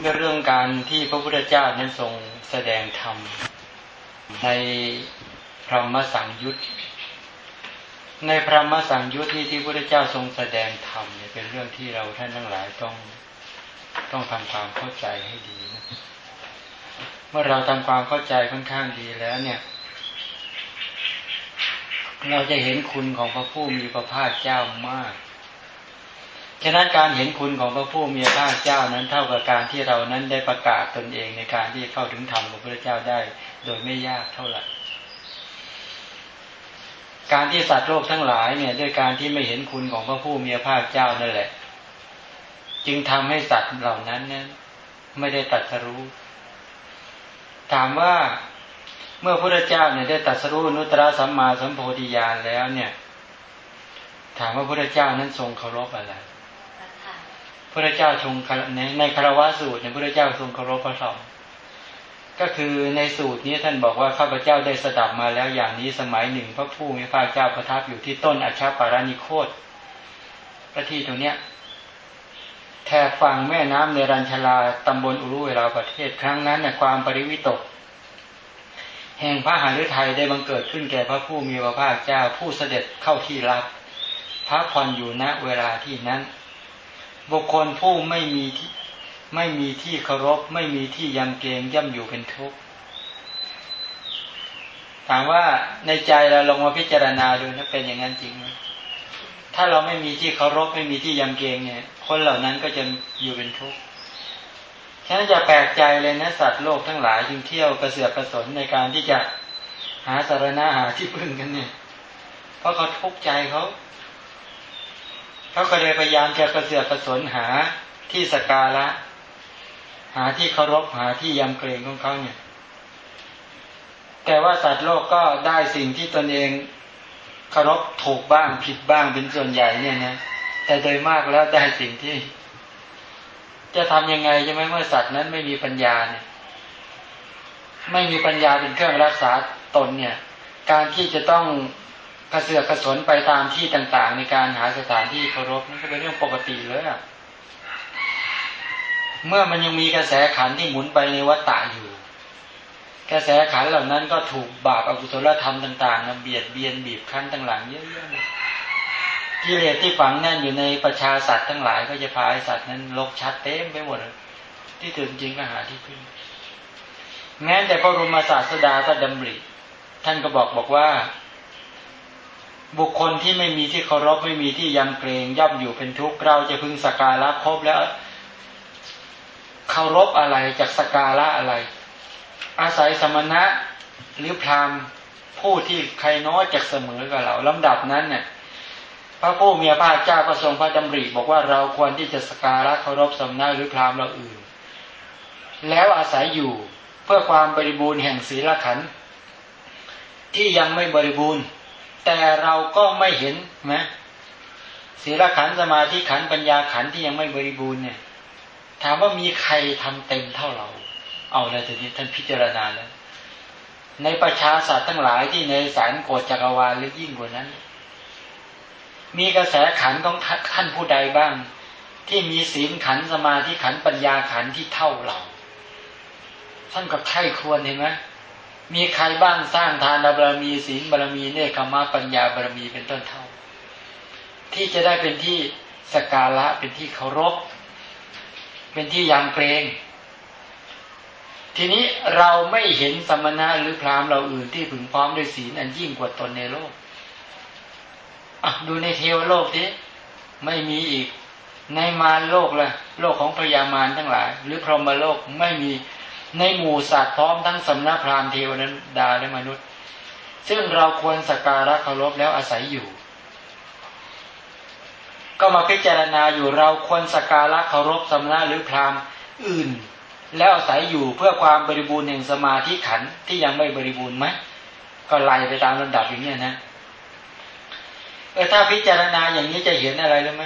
เรื่องการที่พระพุทธเจ้านั้นทรงแสดงธรรมในพระมสังยุตในพระมสังยุตที่ที่พระพุทธเจ้าทรงแสดงธรรมเนี่ยเป็นเรื่องที่เราท่านทั้งหลายต้องต้องทำความเข้าใจให้ดีนะเมื่อเราทำความเข้าใจค่อนข้างดีแล้วเนี่ย เราจะเห็นคุณของพระผู้มีพระภาคเจ้ามาก ฉะนั้นการเห็นคุณของพระผู้มีพระเจ้านั้นเท่ากับการที่เรานั้นได้ประกาศตนเองในการที่เข้าถึงธรรมของพระเจ้าได้ โดยไม่ยากเท่าไหร่การที่สัตว์โลกทั้งหลายเนี่ย ด้วยการที่ไม่เห็นคุณของพระผู้มีพระเจ้านั่นแหละ จึงทำให้สัตว์เหล่านั้นนั้นไม่ได้ตัดสรู้ ถามว่าเมื่อพระเจ้าเนี่ยได้ตัดสรู้นุตตรสัมมาสัมโพธิญาณแล้วเนี่ย ถามว่าพระเจ้านั้นทรงเคารพอะไร พระเจ้าทรงในในคารวะสูตรในพระเจ้าทรงเคารพพระสองก็คือในสูตรนี้ท่านบอกว่าข้าพเจ้าได้สดับมาแล้วอย่างนี้สมัยหนึ่ง พระผู้มีพระเจ้าประทับอยู่ที่ต้นอัชาปารานิโคตพระที่ตรงเนี้ยแถบฝั่งแม่น้ำเนรัญชลาตำบลอุรุเวลาประเทศครั้งนั้นเนี่ยความปริวิตก แห่งพระหฤทัยได้บังเกิดขึ้นแก่พระผู้มีพระภาคเจ้าผู้เสด็จเข้าที่รับพระพรอยู่ณเวลาที่นั้น บุคคลผู้ไม่มีที่ไม่มีที่เคารพ ไม่มีที่ยำเกรงย่ำอยู่เป็นทุกข์ถามว่าในใจเราลงมาพิจารณาดูนะเป็นอย่างนั้นจริงไหมถ้าเราไม่มีที่เคารพไม่มีที่ยำเกรงเนี่ย คนเหล่านั้นก็จะอยู่เป็นทุกข์ฉะนั้นจะแปลกใจเลยนะสัตว์โลกทั้งหลายจึงเที่ยวกระเสือกกระสนในการที่จะหาสารณะหาที่พึ่งกันเนี่ย เพราะเขาทุกข์ใจเขา เขาก็เลยพยายามจะกระเสือกกระสนหาที่สกาละหาที่เคารพหาที่ยำเกรงของเขาเนี่ย แต่ว่าสัตว์โลกก็ได้สิ่งที่ตนเองเคารพถูกบ้างผิดบ้างเป็นส่วนใหญ่เนี่ยนะแต่โดยมากแล้วได้สิ่งที่ จะทำยังไงใช่ไหมเมื่อสัตว์นั้นไม่มีปัญญาเนี่ย ไม่มีปัญญาเป็นเครื่องรักษาตนเนี่ย การที่จะต้อง กระเสือกกระสนไปตามที่ต่าง ๆ ในการหาสถานที่เคารพนั่นก็เป็นเรื่องปกติเลยอะเมื่อมันยังมีกระแสขันที่หมุนไปในวัฏฏะอยู่ กระแสขันเหล่านั้นก็ถูกบาปอกุศลธรรมต่างๆนะเบียดเบียนบีบคั้นต่างๆเยอะๆกิเลสที่ฝังแน่นอยู่ในประชาสัตว์ทั้งหลายก็จะพาสัตว์นั้นลกชัดเต็มไปหมดที่ถึงจริงก็หาที่พึ่งแม้แต่พระรุมศาสดาก็ดำริ ท่านก็บอกบอกว่า บุคคลที่ไม่มีที่เคารพไม่มีที่ยำเกรงย่อมอยู่เป็นทุกข์เราจะพึงสการะครบแล้วเคารพอะไรจากสการะอะไร อาศัยสมณะหรือพราหมณ์ผู้ที่ใครน้อยจากเสมอกับเราลำดับนั้นเนี่ยพระผู้มีพระเจ้าก็ทรงพระดำริบอกว่าเราควรที่จะสการะเคารพสมณะหรือพราหมณ์เราอื่น แล้วอาศัยอยู่เพื่อความบริบูรณ์แห่งศีลขันธ์ที่ยังไม่บริบูรณ์ แต่เราก็ไม่เห็นไหมศีลขันสมาธิขันปัญญาขันที่ยังไม่บริบูรณ์เนี่ย ถามว่ามีใครทำเต็มเท่าเรา เอาแล้วทีนี้ท่านพิจารณาแล้ว ในประชาสัตว์ทั้งหลายที่ในสารโกฏจักรวาลหรือยิ่งกว่านั้น มีกระแสขันของท่านผู้ใดบ้าง ที่มีศีลขันสมาธิขันปัญญาขันที่เท่าเราท่านก็ใคร่ควรเห็นไหม มีใครบ้างสร้างทานบารมีศีลบารมีเนคขมาปัญญาบารมีเป็นต้นเท่า ที่จะได้เป็นที่สกาละเป็นที่เคารพ เป็นที่ยำเกรง ทีนี้เราไม่เห็นสมณะหรือพราหมณ์เราอื่นที่ถึงพร้อมด้วยศีลอันยิ่งกว่าตนในโลกอะดูในเทวโลกทีไม่มีอีก ในมารโลกละโลกของพยามารทั้งหลาย หรือพรหมโลกไม่มี ในหมู่สัตว์พร้อมทั้งสำนักพราหมณ์เทวนั้นดาและมนุษย์ ซึ่งเราควรสักการะเคารพแล้วอาศัยอยู่ ก็มาพิจารณาอยู่เราควรสักการะเคารพสำนักหรือพราหมณ์อื่น แล้วอาศัยอยู่เพื่อความบริบูรณ์แห่งสมาธิขันที่ยังไม่บริบูรณ์ไหมก็ไล่ไปตามลำดับอย่างนี้นะเออถ้าพิจารณาอย่างนี้จะเห็นอะไรรู้ไหม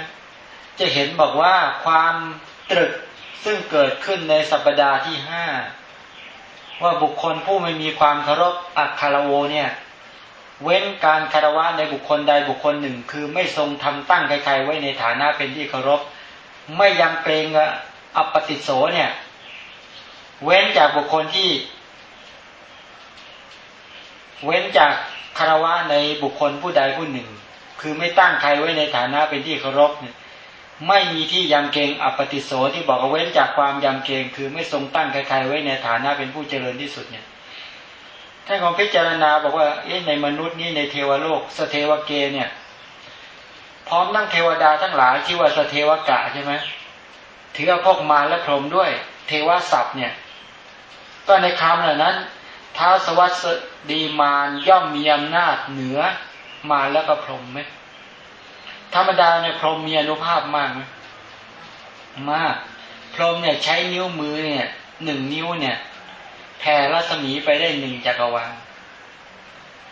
จะเห็นบอกว่าความตรึกซึ่งเกิดขึ้นในสัปดาห์ที่ห้า ว่าบุคคลผู้ไม่มีความเคารพอักคารโวเนี่ย เว้นการคารวะในบุคคลใดบุคคลหนึ่ง คือไม่ทรงทำตั้งใครๆไว้ในฐานะเป็นที่เคารพ ไม่ยำเกรงอัปปติโสเนี่ย เว้นจากบุคคลที่ เว้นจากคารวะในบุคคลผู้ใดผู้หนึ่ง คือไม่ตั้งใครไว้ในฐานะเป็นที่เคารพเนี่ย ไม่มีที่ยำเกรงอปติโสที่บอกเอาไว้นจากความยำเกรงคือไม่ทรงตั้งใครๆไว้ในฐานะเป็นผู้เจริญที่สุดเนี่ยท่านของพิจารณาบอกว่าในมนุษย์นี่ในเทวโลกสเทวเกเนี่ย พร้อมนั่งเทวดาทั้งหลายที่ว่าสเทวกะใช่ไหมถือเอาพวกมาและพรหมด้วย เทวศัพท์เนี่ย ก็ในคำเหล่านั้นท้าสวัสดีมานย่อมมีอำนาจเหนือมาแล้วก็พรหมไหม ธรรมดาเนี่ยพรหมมีอนุภาพมากไหมมาก พรหมเนี่ยใช้นิ้วมือเนี่ยหนึ่งนิ้วเนี่ยแผ่รัศมีไปได้หนึ่งจักรวาล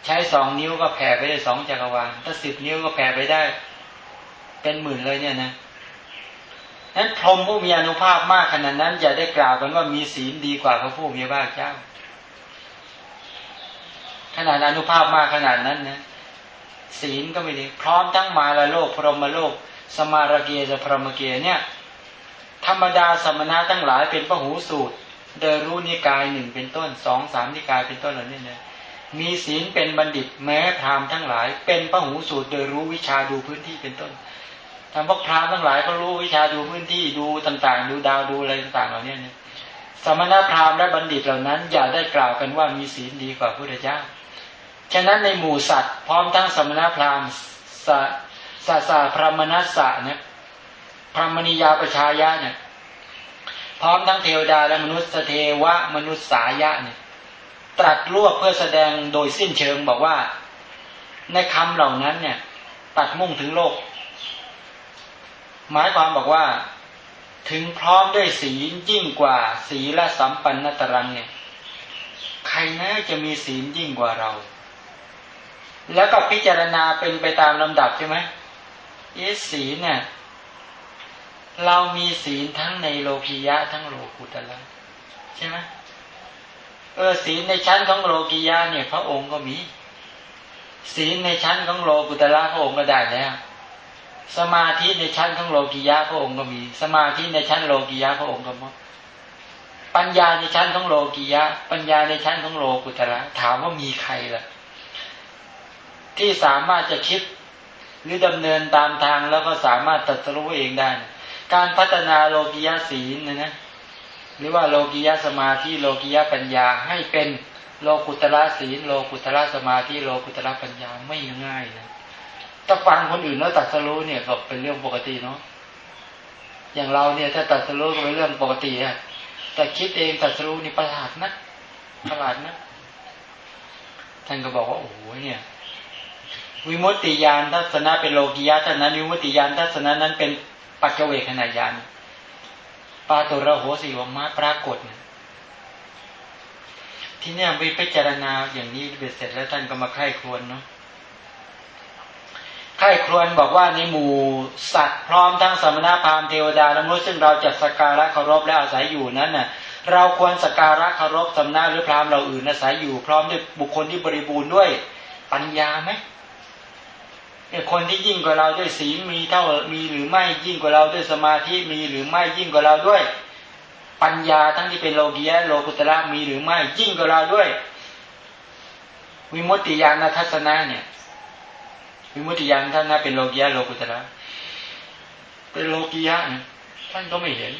ใช้สองนิ้วก็แผ่ไปได้สองจักรวาลถ้าสิบนิ้วก็แผ่ไปได้ เป็นหมื่นเลยเนี่ยนะนั้นพรหมผู้มีอนุภาพมากขนาดนั้นอย่าได้กล่าวกันว่ามีศีลดีกว่าพระผู้มีพระเจ้าขนาดอนุภาพมากขนาดนั้นนะ ศีลก็ไม่ดีพร้อมทั้งมาลโลก พรหมโลก สมารเกียจะพรหมเกียเนี่ย ธรรมดาสมณะทั้งหลายเป็นพระหูสูตรเดรู้นิกายหนึ่งเป็นต้นสองสามนิกายเป็นต้นเหล่านี้นะมีศีลเป็นบัณฑิตแม้พราหมณ์ทั้งหลาย เป็นพระหูสูตรโดยรู้วิชาดูพื้นที่เป็นต้นทำพวกพราหมณ์ทั้งหลายก็รู้วิชาดูพื้นที่ดูต่างๆ ดูดาวดูอะไรต่างๆเหล่านี้เนี่ยสมณพราหมณ์และบัณฑิตเหล่านั้น อย่าได้กล่าวกันว่ามีศีลดีกว่าพระพุทธเจ้า ฉะนั้นในหมู่สัตว์พร้อมทั้งสมณพราหมณ์สาสาสาพรหมนัสสะเนี่ยพรหมณียาประชายะเนี่ยพร้อมทั้งเทวดาและมนุษย์เทวะมนุษย์สายะเนี่ยตรัสรวบเพื่อแสดงโดยสิ้นเชิงบอกว่า ในคำเหล่านั้นเนี่ยตัดมุ่งถึงโลก หมายความบอกว่า ถึงพร้อมด้วยศีลยิ่งกว่า ศีละสัมปันนตรังเนี่ย ใครนะจะมีศีลยิ่งกว่าเรา แล้วก็พิจารณาเป็นไปตามลำดับใช่ไหมเอศีลเนี่ยเรามีศีลทั้งในโลกียะทั้งโลกุตละใช่ไหมเออศีลในชั้นของโลกียะเนี่ย พระองค์ก็มี ศีลในชั้นของโลกุตละพระองค์ก็ได้แล้ว สมาธิในชั้นของโลกียะพระองค์ก็มี สมาธิในชั้นโลกียะพระองค์ก็มีปัญญาในชั้นของโลกียะ ปัญญาในชั้นของโลกุตละถามว่ามีใครล่ะ ที่สามารถจะคิดหรือดำเนินตามทางแล้วก็สามารถตัดสู้เองได้ การพัฒนาโลกิยาศีลนะนะหรือว่าโลกิยาสมาธิโลกิยาปัญญาให้เป็นโลกุตละศีลโลกุตละสมาธิโลกุตละปัญญาไม่ง่ายนะถ้าฟังคนอื่นแล้วตัดสรู้เนี่ยก็เป็นเรื่องปกติเนาะอย่างเราเนี่ยถ้าตัดสรู้ก็เป็นเรื่องปกติอะแต่คิดเองตัดสรู้นี่ประหลาดนะประหลาดนะท่านก็บอกว่าโอ้โหเนี่ย วิมุตติยานทัศนะเป็นโลกิยาท่านั้นวิมุตติยานทัศนะนั้นเป็นปัจเจเวขณะยานปาตุระโหสีวมาปรากฏที่เนี่ยไปพิจารณาอย่างนี้เบ็ดเสร็จแล้วท่านก็มาไข้ครวนเนาะไข้ครวนบอกว่าในหมู่สัตว์พร้อมทั้งสมณพราหมณ์เทวดาและมนุษย์ซึ่งเราจัดสการะเคารพและอาศัยอยู่นั้นน่ะ เราควรสการะเคารพสำนักหรือพราหมณ์เราอื่นอาศัยอยู่พร้อมด้วยบุคคลที่บริบูรณ์ด้วยปัญญาไหม คนที่ยิ่งกว่าเราด้วยศีลมีเท่ามีหรือไม่ยิ่งกว่าเราด้วยสมาธิมีหรือไม่ยิ่งกว่าเราด้วย ปัญญาทั้งที่เป็นโลกียะโลกุตระมีหรือไม่ยิ่งกว่าเราด้วยวิมุตติญาณทัศนะเนี่ยวิมุตติญาณท่านะเป็นโลกียะโลกุตระเป็นโลกียะเกียท่านก็ไม่เห็น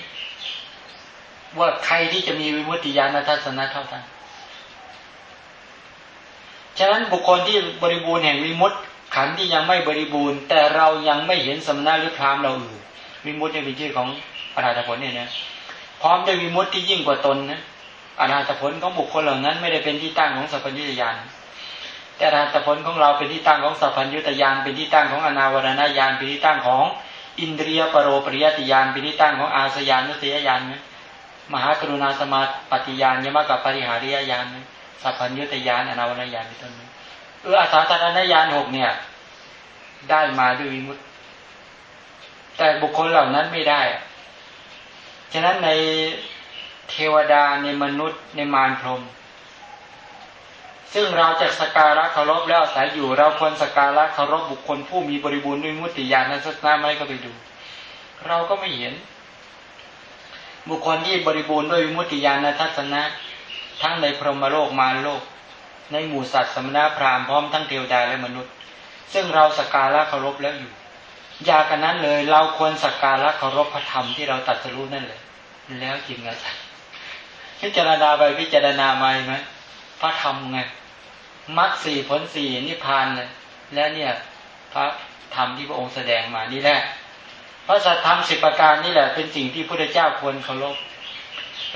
ว่าใครที่จะมีวิมุตติญาณทัศนะเท่าท่านฉะนั้นบุคคลที่บริบูรณ์แห่งวิมุตติ ขันที่ยังไม่บริบูรณ์ แต่เรายังไม่เห็นสมณะหรือพรามเราอื่นวิมุตติเป็นชื่อของอรหัตผลเนี่ยนะพร้อมด้วยวิมุตติที่ยิ่งกว่าตนนะอรหัตผลของบุคคลเหล่านั้น ไม่ได้เป็นที่ตั้งของสัพพัญญุตยานแต่อรหัตผลของเราเป็นที่ตั้งของสัพพัญญุตยานเป็นที่ตั้งของอนาวรณญาณเป็นที่ตั้งของอินเดียปรโรปริยติยานเป็นที่ตั้งของอาสยานุสยญาณนะมหากรุณาสมาปฏิญาณยมกับปริหาริยญาณสัพพัญญุตยานอนาวรณญาณเป็นต้น เอออาสาธารณญาณหกเนี่ย ได้มาด้วยวิมุตแต่บุคคลเหล่านั้นไม่ได้ ฉะนั้นในเทวดาในมนุษย์ในมารพรม ซึ่งเราจะสการะเคารพแล้วอาศัยอยู่เราควรสการะเคารพบุคคลผู้มีบริบูรณ์ด้วยมุติญาณนั้นสักน้าไหมก็ไปดู เราก็ไม่เห็น บุคคลที่บริบูรณ์ด้วยมุติญาณทัศนะ ทั้งในพรหมโลกมารโลก ในหมู่สัตว์สมณพราหมณ์พร้อมทั้งเทวดาและมนุษย์ ซึ่งเราสักการะเคารพแล้วอยู่ อยากันนั้นเลยเราควรสักการะเคารพพระธรรมที่เราตัดสู้นั่นเลยแล้วจริงไงพิจารณาไปพิจารณามาไหมพระธรรมไงมรรคสี่ผลสี่นิพพานเลยและเนี่ยพระธรรมที่พระองค์แสดงมานี่แหละพระสัทธรรมสิบประการนี่แหละเป็นสิ่งที่พระเจ้าควรเคารพ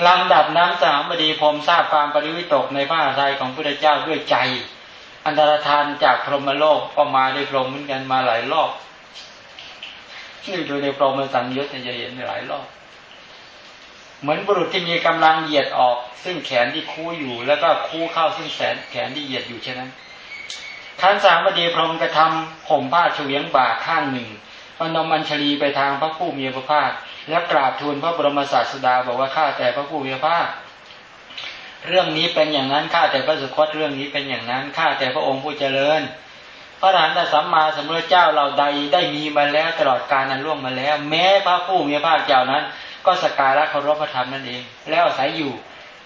ลำดับน้ำสามบดีพรมทราบความปริวิตกในพระอาทัยของพระเจ้าด้วยใจ อันตรธานจากพรหมโลกก็มาได้พรหมเหมือนกันมาหลายรอบนี่ดูในพรหมสังยุตจะเห็นหลายรอบเหมือนบุรุษที่มีกำลังเหยียดออก ซึ่งแขนที่คู่อยู่ แล้วก็คู่เข้าซึ่งแขนแขนที่เหยียดอยู่ใช่ไหมท่านสามบดีพรหมกระทำผมผ้าเฉียงบ่าข้างหนึ่ง พนมอัญชลีไปทางพระผู้มีพระภาค แล้วกราบทูลพระบรมศาสดาบอกว่าข้าแต่พระผู้มีพระภาค เรื่องนี้เป็นอย่างนั้นข้าแต่พระสุคตเรื่องนี้เป็นอย่างนั้นข้าแต่พระองค์ผู้เจริญ พระอรหันตสัมมาสัมพุทธเจ้าเราใดได้มีมาแล้วตลอดกาลนั้นล่วงมาแล้ว แม้พระผู้มีพระภาคเจ้านั้น ก็สการะเคารพพระธรรมนั่นเอง แล้วอาศัยอยู่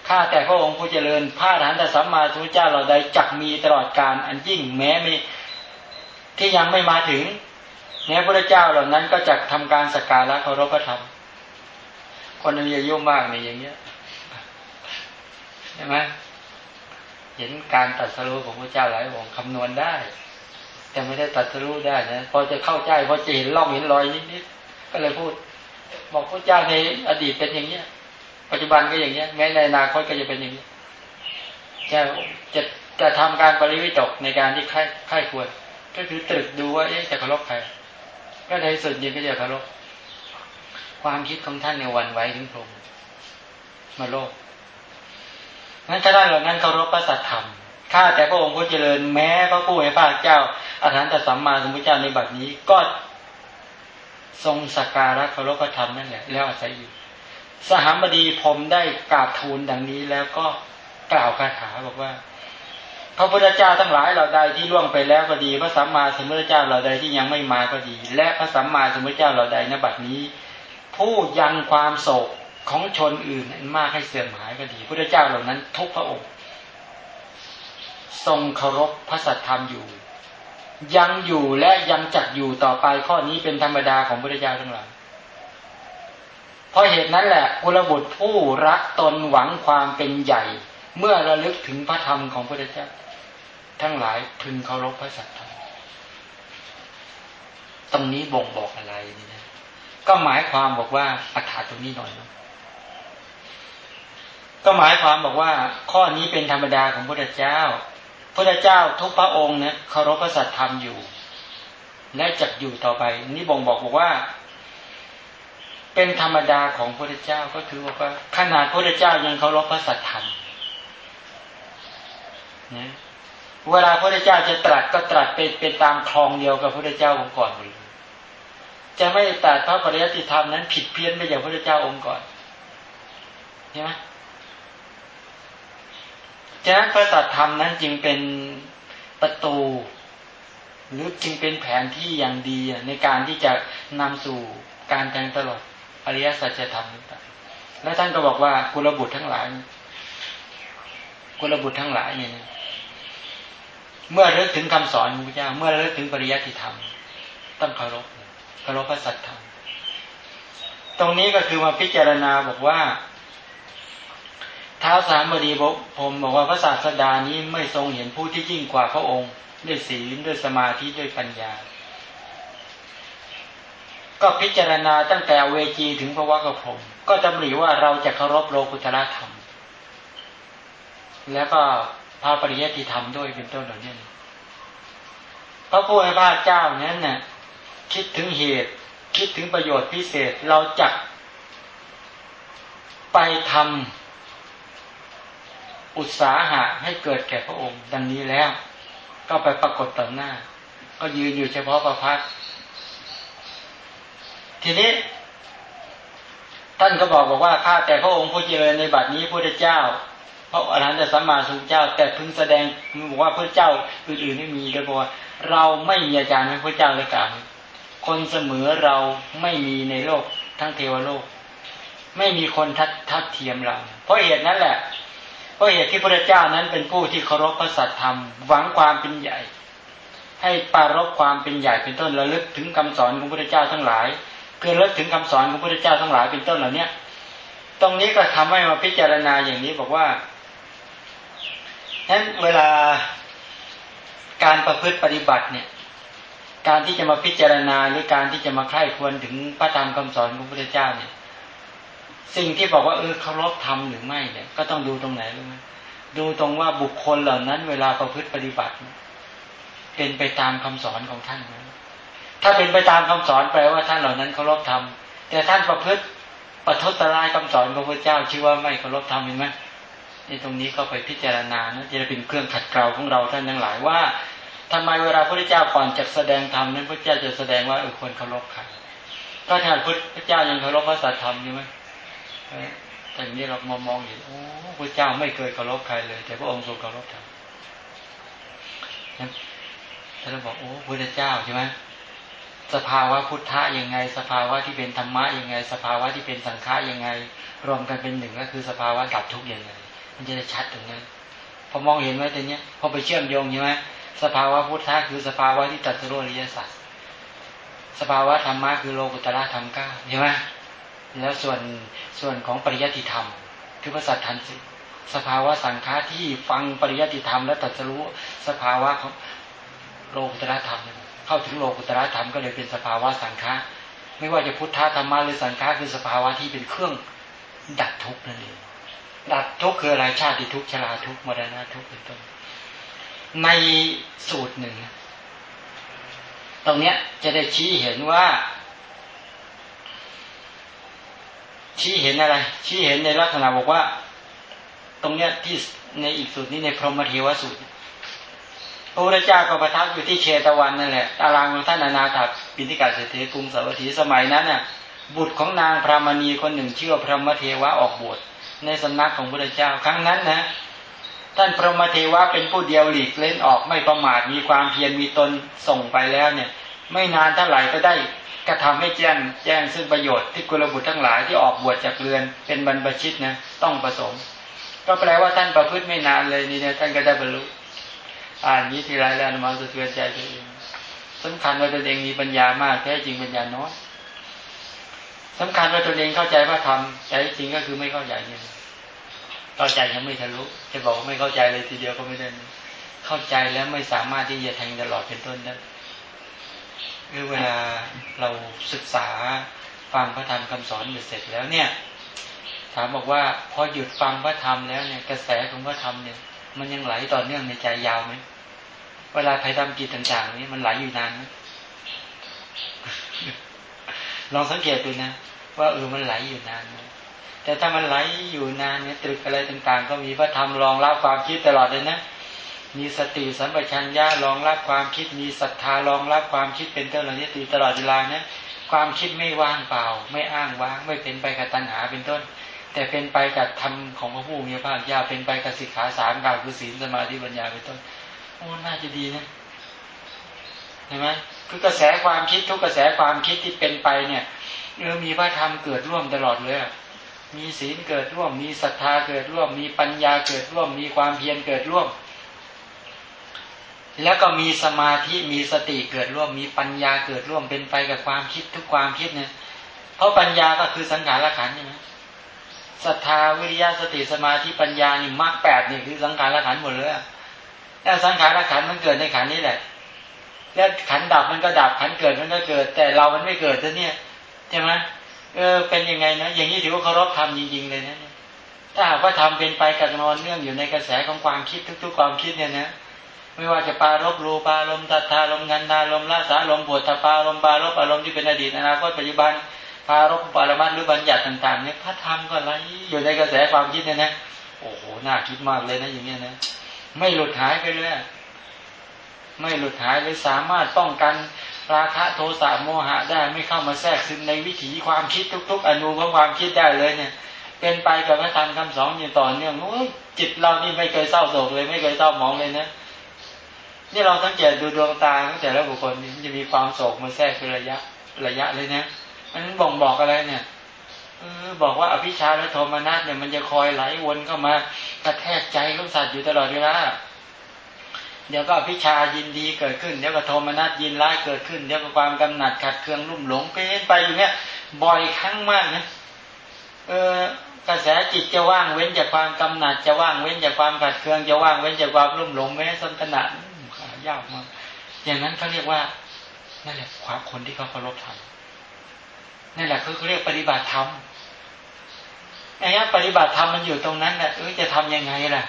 ข้าแต่พระองค์ผู้เจริญพระอรหันตสัมมาสัมพุทธเจ้าเราใดจักมีตลอดกาลอันยิ่งแม้ไม่ที่ยังไม่มาถึง แม้พระเจ้าเหล่านั้นก็จะทำการสักการะเคารพพระธรรม คนมีอายุมากในอย่างเงี้ยใช่ไหมเห็นการตัดสรุปของพระเจ้าหลายองค์คำนวณได้ แต่ไม่ได้ตัดสรุปได้นะพอจะเข้าใจพอจะเห็นล่องเห็นรอยนิดๆก็เลยพูด บอกพระเจ้าในอดีตเป็นอย่างเงี้ย ปัจจุบันก็อย่างเงี้ย แม้ในอนาคตก็จะเป็นอย่างนี้จะจะจะทำการปริวิตกในการที่ค่ายค่ายควร ก็คือตรึกดูว่าเอ๊ะจะเคารพใคร ก็ในสุดยิงก็จะเคารพความคิดของท่านในวันไว้ถึงพรมมาโลกนั้นถ้าได้เหล่านั้นเคารพพระสัทธรรมข้าแต่พระองค์ผู้เจริญแม้พระผู้ให้พระเจ้าอาหารแต่สัมมาสัมพุทธเจ้าในบัดนี้ก็ทรงสักการะเคารพพระธรรมนั่นแหละแล้วอาศัยอยู่สหามบดีพรมได้กราบทูลดังนี้แล้วก็กล่าวคาถาบอกว่า พระพุทธเจ้าทั้งหลายเราใดที่ล่วงไปแล้วก็ดี พระสัมมาสัมพุทธเจ้าเราใดที่ยังไม่มาก็ดี และพระสัมมาสัมพุทธเจ้าเราใดณบัดนี้ ผู้ยังความโศกของชนอื่นมากให้เสื่อมหายก็ดีพระเจ้าเหล่านั้น ทุกพระองค์ ทรงเคารพพระสัทธรรมอยู่ ยังอยู่และยังจักอยู่ต่อไปข้อนี้เป็นธรรมดาของพระเจ้าทั้งหลายเพราะเหตุนั้นแหละกุลบุตรผู้รักตนหวังความเป็นใหญ่ เมื่อระลึกถึงพระธรรมของพระเจ้า ทั้งหลายพึงเคารพพระสัตธรรมตรงนี้บ่งบอกอะไรนี่นะก็หมายความบอกว่าอัถาตรงนี้หน่อยนะก็หมายความบอกว่า ข้อนี้เป็นธรรมดาของพระเจ้าพระเจ้าทุกพระองค์เนี่ยเคารพพระสัตธรรมอยู่ และจักอยู่ต่อไป นี่บ่งบอกบอกว่า เป็นธรรมดาของพระเจ้าก็คือว่าขนาดพระเจ้ายังเคารพพระสัตธรรมนะ เวลาพระเจ้าจะตรัสก็ตรัสเป็นเป็นตามคลองเดียวกับพระเจ้าองค์ก่อนเลยจะไม่ตัดพระปริยัติธรรมนั้น ผิดเพี้ยนไปอย่างพระเจ้าองค์ก่อนใช่ไหมฉะนั้นพระสัตธรรมนั้นจึงเป็นประตู หรือจึงเป็นแผนที่อย่างดีในการที่จะนำสู่การแทงตลอดอริยสัจธรรมต่างและท่านก็บอกว่ากุลบุตรทั้งหลายกุลบุตรทั้งหลายเนี่ย เมื่อเลิกถึงคำสอนของพระเจ้า เมื่อเลิกถึงปริยัติธรรม ต้องเคารพเคารพพระสัตธรรม ตรงนี้ก็คือมาพิจารณาบอกว่าท้าวสามบดีบอกผมบอกว่าพระศาสดานี้ไม่ทรงเห็นผู้ที่ยิ่งกว่าพระองค์ ด้วยศีลด้วยสมาธิด้วยปัญญา ก็พิจารณาตั้งแต่เวจีถึงพระวักพรมก็จำหรีว่าเราจะเคารพโลกุตระธรรม แล้วก็ พระปริยัติธรรมด้วยเป็นต้นเหล่านี้พระผู้ให้พระเจ้านั้นน่ะคิดถึงเหตุ คิดถึงประโยชน์พิเศษเราจักไปทำอุตสาหะให้เกิดแก่พระองค์ ดังนี้แล้ว ก็ไปปรากฏต่อหน้า ก็ยืนอยู่เฉพาะประพักทีนี้ ท่านก็บอกบอกว่าข้าแต่พระองค์ผู้เจริญในบัดนี้พระเจ้า พราะอรหันตสัมมาสัมพุทธเจ้า แต่พึงแสดงบอกว่าพระเจ้าอื่นๆไม่มีเลยบอกว่าเราไม่มีอาจารย์ให้พระเจ้าเลยกล่าวคนเสมอเราไม่มีในโลกทั้งเทวโลก ไม่มีคนทัดทัดเทียมเรา เพราะเหตุนั้นแหละเพราะเหตุที่พระเจ้านั้นเป็นผู้ที่เคารพพระสัตธรรม หวังความเป็นใหญ่ ให้ปารบความเป็นใหญ่เป็นต้นระลึกถึงคำสอนของพระเจ้าทั้งหลายคือระลึกถึงคำสอนของพระเจ้าทั้งหลายเป็นต้นเหล่านี้ตรงนี้ก็ทำให้มาพิจารณาอย่างนี้บอกว่า ฉะนั้นเวลาการประพฤติปฏิบัติเนี่ย การที่จะมาพิจารณาหรือการที่จะมาใคร่ควรถึงพระธรรมคำสอนของพระเจ้าเนี่ย สิ่งที่บอกว่าเออเคารพธรรมหรือไม่เนี่ยก็ต้องดูตรงไหนรู้ไหมดูตรงว่าบุคคลเหล่านั้น เวลาประพฤติปฏิบัติ เป็นไปตามคำสอนของท่านไหมถ้าเป็นไปตามคำสอนแปลว่าท่านเหล่านั้นเคารพธรรมแต่ท่านประพฤติประทุษร้ายคำสอนของพระเจ้า ชื่อว่าไม่เคารพธรรมเห็นไหม นตรงนี้ก็ไปพิจารณานะจะเป็นเครื่องขัดเกลาของเราท่านทั้งหลายว่าทำไมเวลาพระเจ้าก่อนจะแสดงธรรมนั้นพระเจ้าจะแสดงว่าเออควรเคารพใครก็ถ้าพระเจ้ายังเคารพพระสัตธรรมอยู่ไหมแต่นี้เรามองมองเห็นโอ้พระเจ้าไม่เคยเคารพใครเลย แต่พระองค์ทรงเคารพธรรมท่านบอกโอ้พระเจ้าใช่ไหมสภาวะพุทธะยังไง สภาวะที่เป็นธรรมะยังไง สภาวะที่เป็นสังขารยังไง รวมกันเป็นหนึ่งก็คือสภาวะดับทุกข์ยังไง มันจะได้ชัดตรงนั้นพอมองเห็นไว้ตรงนี้ยพอไปเชื่อมโยงใช่ไหมสภาวะพุทธะคือสภาวะที่ตัดสู้อริยสัจสภาวะธรรมะคือโลกุตระธรรมก้าใช่ไหมแล้วส่วนส่วนของปริยัติธรรม คือพระสัทธันสิสภาวะสังขารที่ฟังปริยัติธรรม แล้วตัดสู้สภาวะของโลกุตระธรรม เข้าถึงโลกุตระธรรมก็เลยเป็นสภาวะสังขารไม่ว่าจะพุทธะธรรมะหรือสังขารคือสภาวะที่เป็นเครื่องดับทุกข์นั่นเอง ดับทุกข์คืออะไรชาติทุกข์ชราทุกข์มรณะทุกข์เป็นต้น ในสูตรหนึ่ง ตรงเนี้ยจะได้ชี้เห็นว่า ชี้เห็นอะไร ชี้เห็นในลักษณะบอกว่า ตรงเนี้ยที่ในอีกสูตรนี้ในพรหมเทวสูตรพระพุทธเจ้าก็ประทับอยู่ที่เชตวันนั่นแหละตารางของท่านอนาถปิณิกาเศรษฐีกรุงสวัสดีสมัยนั้นน่ะ บุตรของนางพระมณีคนหนึ่งชื่อพระมเทวะออกบวช ในสำนักของพระเจ้าครั้งนั้นนะท่านพระมเทวะเป็นผู้เดียวหลีกเล่นออกไม่ประมาทมีความเพียรมีตนส่งไปแล้วเนี่ย ไม่นานเท่าไหร่ก็ได้กระทำให้แจ้งแจ้งซึ่งประโยชน์ที่กุลบุตรทั้งหลายที่ออกบวชจากเรือน เป็นบรรพชิตนะต้องประสงค์ก็แปลว่าท่านประพฤติไม่นานเลยนี่เนี่ยท่านก็ได้บรรลุอ่านนี้ทีไรแล้วมาสะเทือนใจตัวเองสำคัญว่าตัวเองมีปัญญามากแท้จริงปัญญาน้อย สำคัญว่าตัวเองเข้าใจว่าทำแต่จริงก็คือไม่เข้าใจเนี่ยเข้าใจยังไม่ทะลุจะบอกไม่เข้าใจเลยทีเดียวก็ไม่ได้เข้าใจแล้วไม่สามารถที่จะแทงตลอดเป็นต้นได้คือเวลาเราศึกษาฟังพระธรรมคำสอนเสร็จแล้วเนี่ย ถามบอกว่าพอหยุดฟังพระธรรมแล้วเนี่ย กระแสของพระธรรมเนี่ย มันยังไหลต่อเนื่องในใจยาวไหมเวลาใครทำกิจต่างๆนี้มันไหลอยู่นานไหมลองสังเกตดูนะ ว่าเออมันไหลอยู่นานนะแต่ถ้ามันไหลอยู่นานเนี่ยตรึกอะไรต่าง ๆ ก็มีพระธรรมรองรับความคิดตลอดเลยนะ มีสติสัมปชัญญะรองรับความคิด มีศรัทธารองรับความคิดเป็นต้นเหล่านี้ตีตลอดเวลานะความคิดไม่ว่างเปล่า ไม่อ้างว้าง ไม่เป็นไปกับตัณหาเป็นต้น แต่เป็นไปกับธรรมของพระผู้มีพระภาคเจ้าเป็นไปกับสิกขาสามกาวคือศีลสมาธิปัญญาเป็นต้นโอ้น่าจะดีนะเห็นไหมคือกระแสความคิดทุกกระแสความคิดที่เป็นไปเนี่ย เออมีพระธรรมเกิดร่วมตลอดเลยมีศีลเกิดร่วม มีศรัทธาเกิดร่วม มีปัญญาเกิดร่วม มีความเพียรเกิดร่วม แล้วก็มีสมาธิมีสติเกิดร่วม มีปัญญาเกิดร่วมเป็นไปกับความคิดทุกความคิดเนี่ยเพราะปัญญาก็คือสังขารขันใช่ไหมศรัทธาวิริยะสติสมาธิปัญญานี่มรรคแปดนี่คือสังขารขันหมดเลยแล้วสังขารขันมันเกิดในขันนี้แหละ แล้วขันดับมันก็ดับขันเกิดมันก็เกิด แต่เรามันไม่เกิดซะเนี่ย ใช่ไหมเออเป็นยังไงนะอย่างนี้ถือว่าเคารพธรรมจริงๆเลยนะถ้าหากว่าทำเป็นไปกับนอนเนื่องอยู่ในกระแสของความคิดทุก ๆ ความคิดเนี่ยนะไม่ว่าจะปารบรูปารมตัทธารมงันดารมลาสารมปวดทปารมปารบอารมณ์ที่เป็นอดีตอนาคตปัจจุบันพารบปารมัตหรือบัญญัติต่างๆเนี่ยพระธรรมก็ไหลอยู่ในกระแสความคิดเนี่ยนะโอ้โหน่าคิดมากเลยนะอย่างเงี้ยนะไม่หลุดหายไปเลยไม่หลุดหายเลยสามารถป้องกัน ราคะโทสะโมหะได้ไม่เข้ามาแทรกซึมในวิถีความคิดทุก ๆ อนุของความคิดได้เลยเนี่ย เป็นไปกับพระธรรมคำสอนอย่างต่อเนื่องโอ้ยจิตเรานี่ไม่เคยเศร้าโศกเลย ไม่เคยเศร้าหมองเลยนะนี่เราสังเกตดูดวงตาของแต่ละบุคคลมันจะมีความโศกมาแทรกเป็นระยะระยะเลยนะอันนั้นบ่งบอกอะไรเนี่ยออบอกว่าอภิชาและโทมนัสเนี่ยมันจะคอยไหลวนเข้ามากระแทกใจของสัตว์อยู่ตลอดเวลา เดี๋ยวก็อภิชายินดีเกิดขึ้น เดี๋ยวก็โทมนัสยินร้ายเกิดขึ้น เดี๋ยวก็ความกำหนัดขัดเคืองรุ่มหลงเป็นไปอยู่เนี้ย บ่อยครั้งมากนะเออกระแสจิตจะว่างเว้นจากความกำหนัดจะว่างเว้นจากความขัดเคืองจะว่างเว้นจากความรุ่มหลงแม้สันตนะยากมากอย่างนั้นเขาเรียกว่านั่นแหละความคนที่เขาเคารพธรรมนั่นแหละเขาเรียกปฏิบัติธรรมไอ้ปฏิบัติธรรมมันอยู่ตรงนั้นแหละเออจะทํำยังไงล่ะ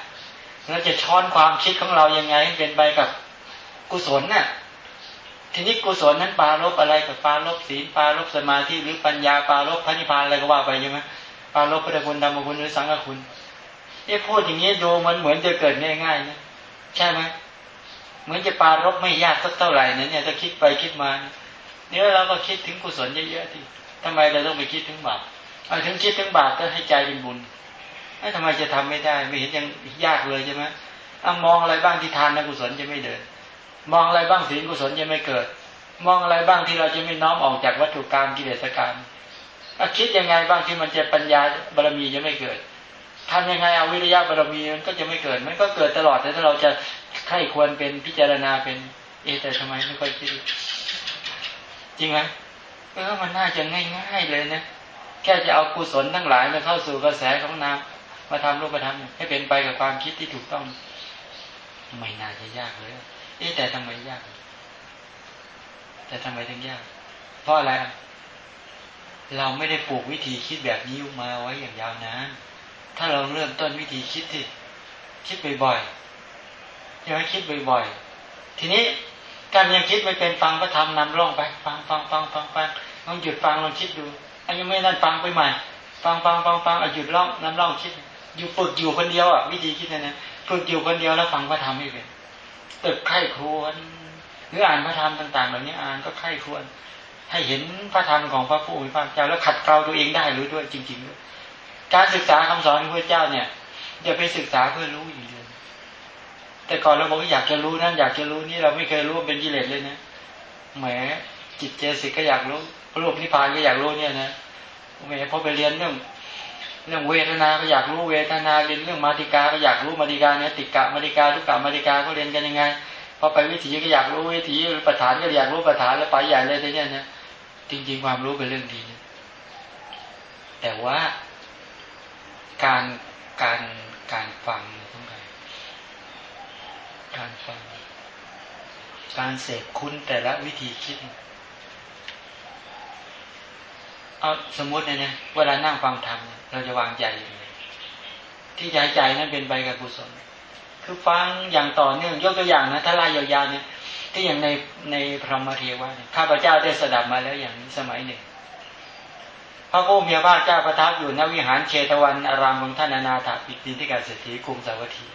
เราจะช้อนความคิดของเรายังไงให้เป็นไปกับกุศลน่ะ ทีนี้กุศลนั้นปาลบอะไรกับปาลบศีลปาลบสมาธิหรือปัญญาปาลบพระนิพพานอะไรก็ว่าไปใช่ไหมปาลบพระคุณธรรมคุณหรือสังฆคุณไอ้พูดอย่างนี้ดูมันเหมือนจะเกิดง่ายๆนะใช่ไหมเหมือนจะปารบไม่ยากสักเท่าไหร่นะเนี่ยถ้าคิดไปคิดมาเนี่ยเราก็คิดถึงกุศลเยอะๆที่ทำไมเราต้องไปคิดถึงบาปเอาถึงคิดถึงบาปก็ให้ใจเป็นบุญ ไอ้ทำไมจะทำไม่ได้ ไม่เห็นยังยากเลยใช่ไหมเอามองอะไรบ้างที่ทานนะกุศลจะไม่เดิน มองอะไรบ้างศีลกุศลจะไม่เกิด มองอะไรบ้างที่เราจะไม่น้อมออกจากวัตถุกรรมกิเลสกรรมคิดยังไงบ้างที่มันจะปัญญาบารมีจะไม่เกิดทำยังไงเอาวิริยะบารมีมันก็จะไม่เกิด มันก็เกิดตลอดแต่ถ้าเราจะใครควรเป็นพิจารณาเป็นเอแต่ทำไมไม่ค่อยคิดจริงไหมเออมันน่าจะง่ายๆเลยนะแค่จะเอากุศลทั้งหลายมาเข้าสู่กระแสของนาม มาทำรูปธรรมให้เป็นไปกับความคิดที่ถูกต้อง ไม่น่าจะยากเลยเอ๊แต่ทำไมยาก แต่ทำไมถึงยาก เพราะอะไรเราไม่ได้ปลูกวิธีคิดแบบนี้มาไว้อย่างยาวนานถ้าเราเริ่มต้นวิธีคิดที่คิดบ่อยๆอย่าให้คิดบ่อยๆทีนี้การยังคิดไม่เป็นฟังพระธรรมนำร่องไป ฟังฟังฟังฟังฟังลองหยุดฟังลองคิดดูอันยังไม่นั่นฟังไปใหม่ ฟังฟังฟังฟังเอาหยุดร่องนำร่องคิด อยู่ฝึกอยู่คนเดียวอะวิธีคิดนะนะฝึกอยู่คนเดียวแล้วฟังพระธรรมไม่เป็นตึกไข้ครวนหรืออ่านพระธรรมต่างๆเหล่านี้อ่านก็ไข้ควรให้เห็นพระธรรมของพระผู้มีพระเจ้าแล้วขัดเกลาตัวเองได้หรือด้วยจริงๆด้วยการศึกษาคำสอนของพระเจ้าเนี่ยอย่าไปศึกษาเพื่อรู้อย่างเดียวแต่ก่อนเราบอกว่าอยากจะรู้นั่นอยากจะรู้นี่เราไม่เคยรู้เป็นกิเลสเลยนะแหมจิตเจสิกก็อยากรู้รูปนิพพานก็อยากรู้เนี่ยนะแหมพอไปเรียนเรื่อง เรื่องเวทนาก็อยากรู้เวทนาเรียนเรื่องมาติกาก็อยากรู้มาติกาเนี่ยติกะมาติกาทุกกะมาติกาก็เรียนกันยังไงพอไปวิถีก็อยากรู้วิถีประธานก็อยากรู้ประธานแล้วไปใหญ่เลยทีเนี้ยนะจริง ๆ ความรู้เป็นเรื่องดีแต่ว่าการการการฟังต้องการการฟัง การเสพคุ้นแต่ละวิธีคิดเอาสมมติเนี่ยเวลานั่งฟังธรรมเเราจะวางใจที่ใจใจนั้นเป็นใบกับกุศล คือฟังอย่างต่อเนื่องยกตัวอย่างนะถ้าลายยาวๆเนี่ยที่อย่างในในพระมเทวะข้าพเจ้าได้สดับมาแล้วอย่างนี้สมัยหนึ่งพระผู้มีพระเจ้าประทับอยู่ณวิหารเชตวันอารามของท่านนาถปิฎิที่การเศรษฐีกรุงสาวัตถี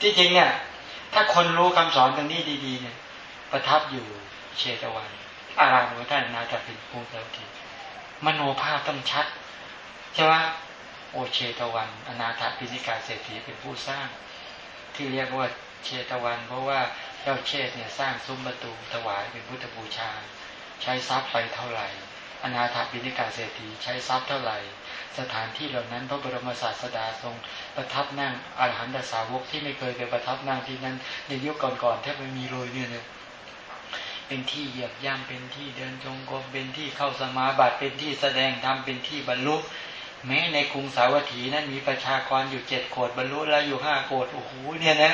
ที่จริงเนี่ย ถ้าคนรู้คำสอนตรงนี้ดี ๆ เนี่ย ประทับอยู่เชตวัน อารามของท่านนาถปิฎิกรุงสาวัตถี มโนภาพต้องชัด ใช่ไหมโอเชตวัน อนาถปิฎิกาเศรษฐีเป็นผู้สร้าง ที่เรียกว่าเชตวัน เพราะว่าเจ้าเชตเนี่ยสร้างซุ้มประตูถวายเป็นพุทธบูชา ใช้ทรัพย์ไปเท่าไหร่ อนาถบิณิกาเศรษฐีใช้ทรัพย์เท่าไหร่ สถานที่เหล่านั้นพระบรมศาสดาทรงประทับนั่งอรหันตสาวกที่ไม่เคยไปประทับนั่งที่นั้นในยุคก่อนๆแทบไม่มีเลยเนี่ยเนี่ยเป็นที่เหยียบย่ำเป็นที่เดินจงกรมเป็นที่เข้าสมาบัติเป็นที่แสดงธรรมเป็นที่บรรลุ แม้ในกรุงสาวัตถีนั้นมีประชากรอยู่เจ็ดโกดบรรลุแล้วอยู่ห้าโกดโอ้โหเนี่ยนะ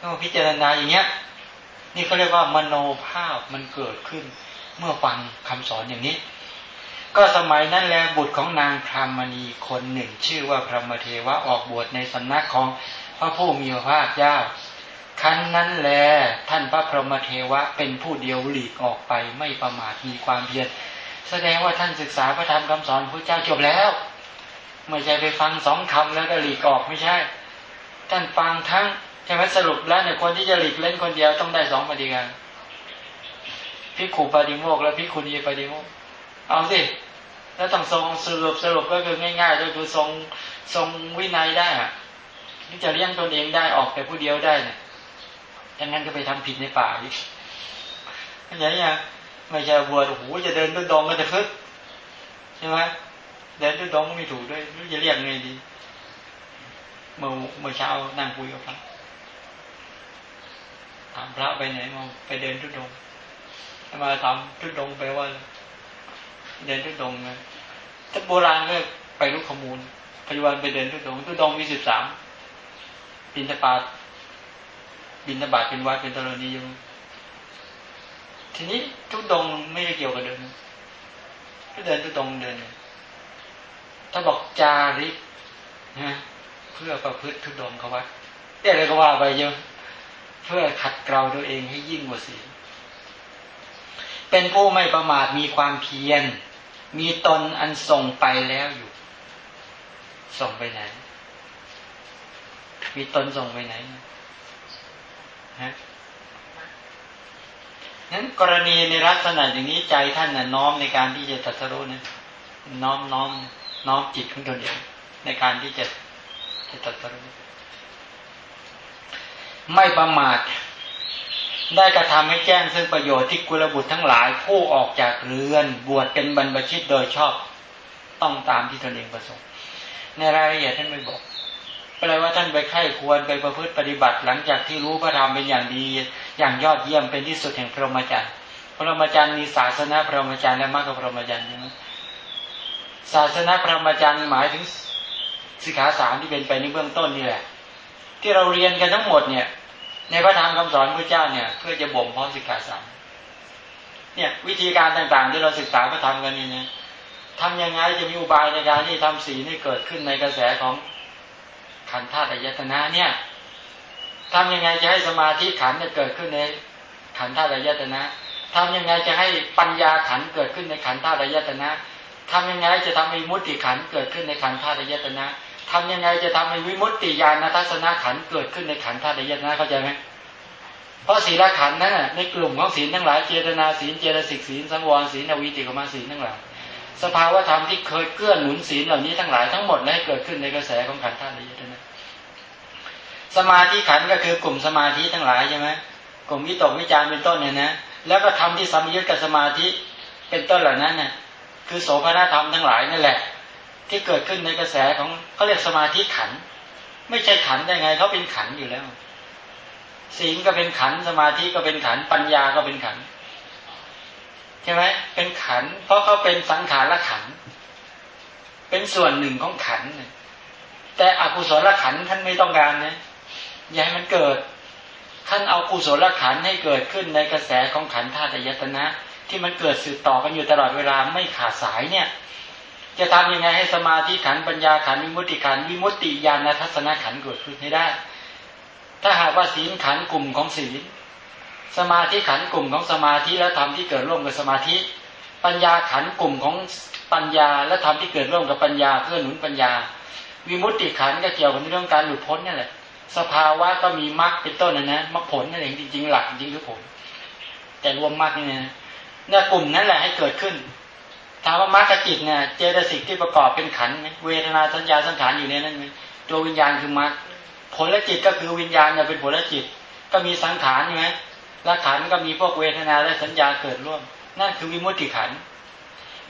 ต้องพิจารณาอย่างเงี้ย นี่เขาเรียกว่ามโนภาพมันเกิดขึ้น เมื่อฟังคำสอนอย่างนี้ ก็สมัยนั้นแลบุตรของนางพรามณีคนหนึ่ง ชื่อว่าพระมเทวะออกบวชในสำนักของพระผู้มีพระภาคเจ้าครั้นนั้นแลท่านพระพรหมเทวะเป็นผู้เดียวหลีกออกไปไม่ประมาทมีความเพียรแสดงว่าท่านศึกษาพระธรรมคำสอนพระเจ้าจบแล้ว ไม่ใช่ไปฟังสองคำแล้วก็หลีกออกไม่ใช่ท่านฟังทั้งใช่ไหมสรุปแล้วเนี่ยคนที่จะหลีกเล่นคนเดียวต้องได้สองปฏิการพิขุปฏิโมกและพิคุณีปฏิโมกเอาสิแล้วต้องทรงสรุปสรุปก็คือง่าย ๆ ก็คือทรงทรงวินัยได้อะที่จะเลี้ยงตนเองได้ออกแต่ผู้เดียวได้เนี่ยดังนั้นก็ไปทำผิดในป่าอีกอย่างนี้ไม่ใช่บวชโอ้โหจะเดินต้นดองก็จะขึ้นใช่ไหม เดินทุดงไม่ถูกด้วยจะเรียกไงดี เมื่อเมื่อเช้านั่งคุยกับพระถามพระไปไหนมาไปเดินทุดงมาถามทุดงไปว่า เดินทุดงไงถ้าโบราณก็ไปรู้ข้อมูลปัจจุบันไปเดินทุดงทุดงมีสิบสามบินทบาทบินทบาทเป็นวัดเป็นตรณียู่ทีนี้ทุดงไม่ได้เกี่ยวกับเดินก็เดินทุดงเดิน ถ้าบอกจาริกนะเพื่อประพฤติทุดงเขาวัดแต่อะไรก็ว่าไปเยอะเพื่อขัดเกลาตัวเองให้ยิ่งกว่าศีลเป็นผู้ไม่ประมาทมีความเพียร มีตนอันส่งไปแล้วอยู่ ส่งไปไหน มีตนส่งไปไหนฮะนั้นกรณีในลักษณะอย่างนี้ใจท่านน่ะน้อมในการที่จะตัดสู้นะน้อมน้อมน้ น้อมจิตของตนเองในการที่จะจะตัดสู้ไม่ประมาท ได้กระทำให้แจ้งซึ่งประโยชน์ที่กุลบุตรทั้งหลาย ผู้ออกจากเรือนบวชเป็นบรรพชิตโดยชอบต้องตามที่ตนเองประสงค์ ในรายละเอียดท่านไม่บอกแปลว่าท่านไปไข้ควรไปประพฤติปฏิบัติ หลังจากที่รู้พระธรรมเป็นอย่างดี อย่างยอดเยี่ยมเป็นที่สุดแห่งพรหมจรรย์พรหมจรรย์มีศาสนาพรหมจรรย์และมรรคพรหมจรรย์ใช่ไหม ศาสนาพรหมจรรย์หมายถึงสิกขาสามที่เป็นไปในเบื้องต้นนี่แหละ ที่เราเรียนกันทั้งหมดเนี่ย ในพระธรรมคำสอนพระเจ้าเนี่ย เพื่อจะบ่มเพาะสิกขาสามเนี่ยวิธีการต่างๆ ที่เราศึกษาก็ทำกันนี่นะทำยังไงจะมีอุบายในการที่ทำสีให้เกิดขึ้นในกระแสของขันธ์ธาตุอายตนะเนี่ยทำยังไงจะให้สมาธิขันจะเกิดขึ้นในขันธ์ธาตุอายตนะทำยังไงจะให้ปัญญาขันเกิดขึ้นในขันธ์ธาตุอายตนะ ทำยังไงจะทำให้มุติขันเกิดขึ้นในขันธาตุยตนะทำยังไงจะทำให้วิมุตติญาณทัศนขันเกิดขึ้นในขันธาตุยตนะเข้าใจไหมเพราะศีลขันนั้นในกลุ่มของศีลทั้งหลายเจตนาศีลเจตสิกศีลสังวรศีลอวิติกมาศีลทั้งหลายสภาวะธรรมที่เคยเกื้อหนุนศีลเหล่านี้ทั้งหลายทั้งหมดให้เกิดขึ้นในกระแสของขันธาตุยตนะสมาธิขันก็คือกลุ่มสมาธิทั้งหลายใช่ไหมกลุ่มวิตกวิจารเป็นต้นเนี่ยนะแล้วก็ทำที่สัมยุญกับสมาธิเป็นต้นเหล่านั้นเนี่ย คือโสภณธรรมทั้งหลายนั่นแหละ ที่เกิดขึ้นในกระแสของเขาเรียกสมาธิขัน ไม่ใช่ขันได้ไงเขาเป็นขันอยู่แล้วศีลก็เป็นขันสมาธิก็เป็นขันปัญญาก็เป็นขันใช่ไหมเป็นขัน เพราะเขาเป็นสังขารละขัน เป็นส่วนหนึ่งของขันแต่อกุศลละขันท่านไม่ต้องการนะอย่าให้มันเกิดท่านเอากุศลขันให้เกิดขึ้นในกระแสของขันธาตุยตนะ ที่มันเกิดสืบต่อกันอยู่ตลอดเวลาไม่ขาดสายเนี่ย จะทำยังไงให้สมาธิขันปัญญาขันวิมุตติขันวิมุตติญาณทัศนขันเกิดขึ้นให้ได้ ถ้าหากว่าศีลขันกลุ่มของศีล สมาธิขันกลุ่มของสมาธิและธรรมที่เกิดร่วมกับสมาธิ ปัญญาขันกลุ่มของปัญญาและธรรมที่เกิดร่วมกับปัญญาเพื่อหนุนปัญญาวิมุตติขันก็เกี่ยวกับเรื่องการหลุดพ้นนั่นแหละสภาวะก็มีมรรคเป็นต้นนะนะมรรคผลนั่นเองจริงๆหลักจริงคือผล แต่รวมมรรคนี่นะ เนี่ยกลุ่มนั้นแหละให้เกิดขึ้นถามว่ามรรคจิตเนี่ยเจตสิกที่ประกอบเป็นขันไหมเวทนาสัญญาสังขารอยู่ในนั้นไหมตัววิญญาณคือมรรคผลละจิตก็คือวิญญาณเนี่ยเป็นผลละจิต ก็มีสังขารใช่ไหมและขันก็มีพวกเวทนาและสัญญาเกิดร่วม นั่นคือวิมุตติขัน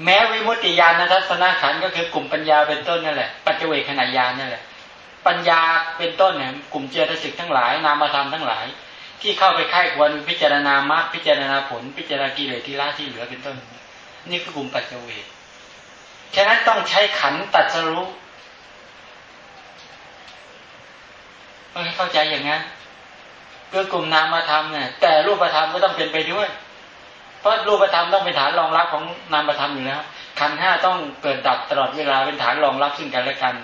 แม้วิมุตติญาณทัศนขันก็คือกลุ่มปัญญาเป็นต้นนั่นแหละปัจเจเวขณะญาณนั่นแหละ ปัญญาเป็นต้นเนี่ยกลุ่มเจตสิกทั้งหลายนามธรรมทั้งหลาย ที่เข้าไปไข้ควรพิจารณามรรคพิจารณาผล พิจารณากิเลสที่ละที่เหลือเป็นต้น นี่คือกลุ่มปัจเจเวกฉะนั้นต้องใช้ขันตัดสรู้ต้องให้เข้าใจอย่างนั้นคือกลุ่มนามธรรมเนี่ยแต่รูปธรรมก็ต้องเป็นไปด้วย เพราะรูปธรรมต้องเป็นฐานรองรับของนามธรรมอยู่แล้วขันห้าต้องเกิดดับตลอดเวลาเป็นฐานรองรับซึ่งกันและกัน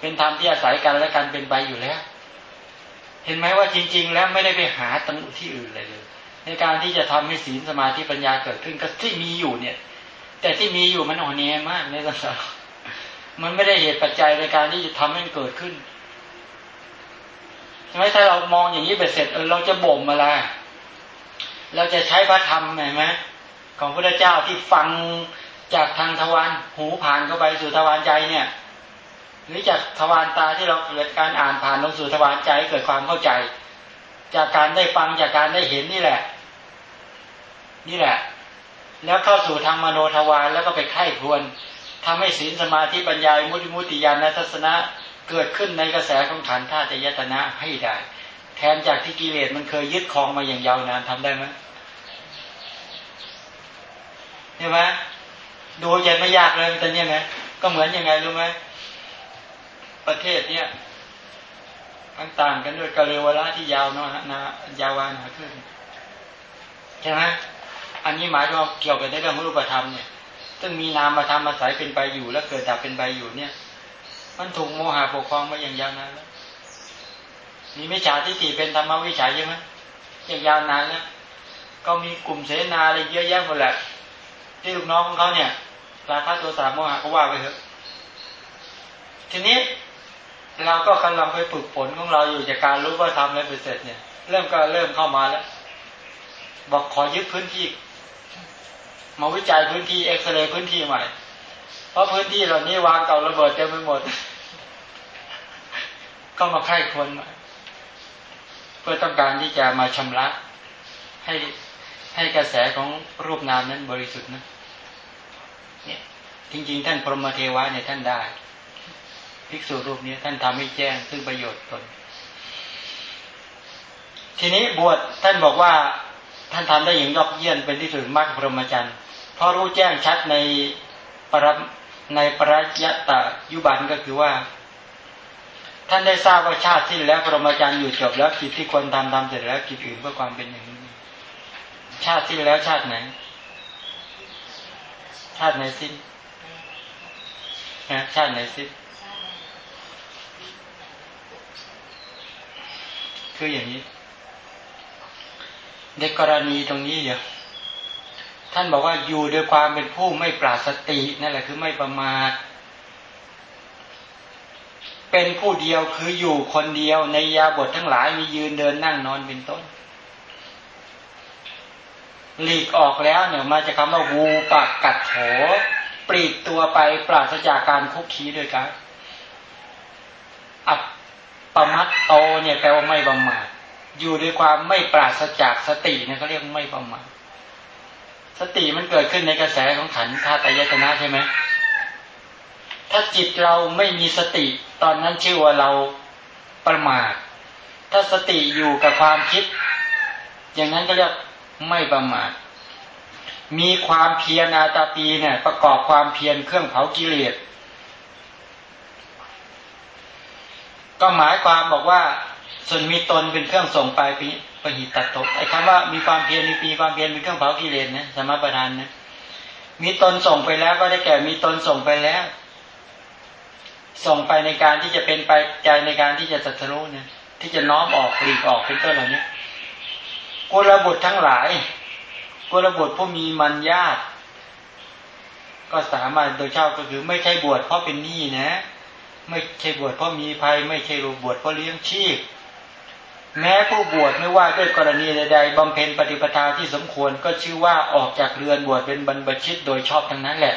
เป็นธรรมที่อาศัยกันและกันเป็นไปอยู่แล้ว เห็นไหมว่าจริง ๆ แล้วไม่ได้ไปหาตรงที่อื่นเลยเลย ในการที่จะทำให้ศีลสมาธิปัญญาเกิดขึ้นก็ที่มีอยู่เนี่ย แต่ที่มีอยู่มันอ่อนแอมากในสังสารมันไม่ได้เหตุปัจจัยในการที่จะทำให้มันเกิดขึ้นใช่ไหมถ้าเรามองอย่างนี้เบ็ดเสร็จเออเราจะบ่มอะไรเราจะใช้พระธรรมเห็นไหมของพระเจ้าที่ฟังจากทางทวารหูผ่านเข้าไปสู่ทวารใจเนี่ย หรือจากทวารตาที่เราเกิดการอ่านผ่านลงสู่ทวารใจเกิดความเข้าใจ จากการได้ฟังจากการได้เห็นนี่แหละ นี่แหละ แล้วเข้าสู่ทางมโนทวารแล้วก็ไปไข้ควรทำให้ศีลสมาธิปัญญามุติมุติญาณทัศนะเกิดขึ้นในกระแสของขันธ์ธาตุยตนะให้ได้ แทนจากที่กิเลสมันเคยยึดครองมาอย่างยาวนานทำได้ไหมใช่ไหมดูใจไม่ยากเลยแต่เนี่ยนะก็เหมือนยังไงรู้ไหม ประเทศเนี่ยต่างกันด้วยกะเลวละที่ยาวนาะนะยาวานขึ้นใช่ไหมอันนี้หมายถึงเกี่ยวกับในเรื่องรูปธรรมเนี่ย ซึ่งมีนามมาทำอาศัยเป็นไปอยู่ แล้วเกิดดับเป็นไปอยู่เนี่ย มันถูกโมหะปกครองมาอย่างยาวนานแล้วมีมิจฉาทิฏฐิเป็นธรรมวิจัยใช่ไหมอย่างยาวนานแล้วก็มีกลุ่มเสนาอะไรเยอะแยะหมดแหละ ที่ลูกน้องของเขาเนี่ยราคาตัวสามโมหะก็ว่าไปเถอะ ทีนี้ เราก็กำลังไปฝึกฝนของเราอยู่จากการรู้ว่าทำอะไรไปเสร็จเนี่ย เริ่มก็เริ่มเข้ามาแล้ว บอกขอยึดพื้นที่ มาวิจัยพื้นที่เอ็กซเรย์พื้นที่ใหม่ เพราะพื้นที่เหล่านี้วางเก่าระเบิดเต็มไปหมด ก็มาไข้คนเพื่อต้องการที่จะมาชำระ ให้ให้กระแสของรูปนามนั้นบริสุทธิ์นะเนี่ยจริง ๆ ท่านพรหมเทวะเนี่ยท่านได้ ภิกษุรูปนี้ท่านทำให้แจ้งซึ่งประโยชน์ตน ทีนี้บวชท่านบอกว่าท่านทำได้อย่างยอดเยี่ยมเป็นที่สุดมากพรหมจรรย์เพราะรู้แจ้งชัดในปรในปรยตะยุบันก็คือว่า ท่านได้ทราบว่าชาติสิ้นแล้วพรหมจรรย์อยู่จบแล้วกิจที่ควรทำทำเสร็จแล้วกิจอื่นเพื่อความเป็นอย่างนี้ ชาติสิ้นแล้วชาติไหน ชาติไหนสิ้นนะชาติไหนสิ้น คืออย่างนี้ ในกรณีตรงนี้เดี๋ยวท่านบอกว่าอยู่ด้วยความเป็นผู้ไม่ปราศตินั่นแหละคือไม่ประมาทเป็นผู้เดียวคืออยู่คนเดียวในยาบททั้งหลายมียืนเดินนั่งนอนเป็นต้น หลีกออกแล้วเนี่ยมาจะคำว่าวูปักกัดโถปลีกตัวไปปราศจากการคุกคีด้วยกันอับ ประมัดโตเนี่ยแปลว่าไม่ประมาทอยู่ด้วยความไม่ปราศจากสติเนี่ยเขาเรียกไม่ประมาทสติมันเกิดขึ้นในกระแสของขันธ์ธาตุยตนะใช่ไหมถ้าจิตเราไม่มีสติ ตอนนั้นชื่อว่าเราประมาทถ้าสติอยู่กับความคิด อย่างนั้นก็เรียกไม่ประมาทมีความเพียรอาตาปีเนี่ย ประกอบความเพียรเครื่องเผากิเลส ก็หมายความบอกว่า ส่วนมีตนเป็นเครื่องส่งไปปหิตัดตกไอ้คำว่ามีความเพียรมีปีความเพียรเป็นเครื่องเผากิเลสนะสมประทานนะมีตนส่งไปแล้วก็ได้แก่มีตนส่งไปแล้ว ส่งไปในการที่จะเป็นไปใจในการที่จะจัตรู้เนี่ยที่จะน้อมออกปลีกออกเป็นต้นเหล่านี้กุลบุตรทั้งหลายกุลบุตรผู้มีมันญาติก็สามารถโดยเช่าก็คือไม่ใช่บวชเพราะเป็นหนี้นะ ไม่ใช่บวชเพราะมีภัย ไม่ใช่บวชเพราะเลี้ยงชีพ แม้ผู้บวชไม่ว่าด้วยกรณีใด ๆบำเพ็ญปฏิปทาที่สมควรก็ชื่อว่าออกจากเรือนบวชเป็นบรรพชิตโดยชอบทั้งนั้นแหละ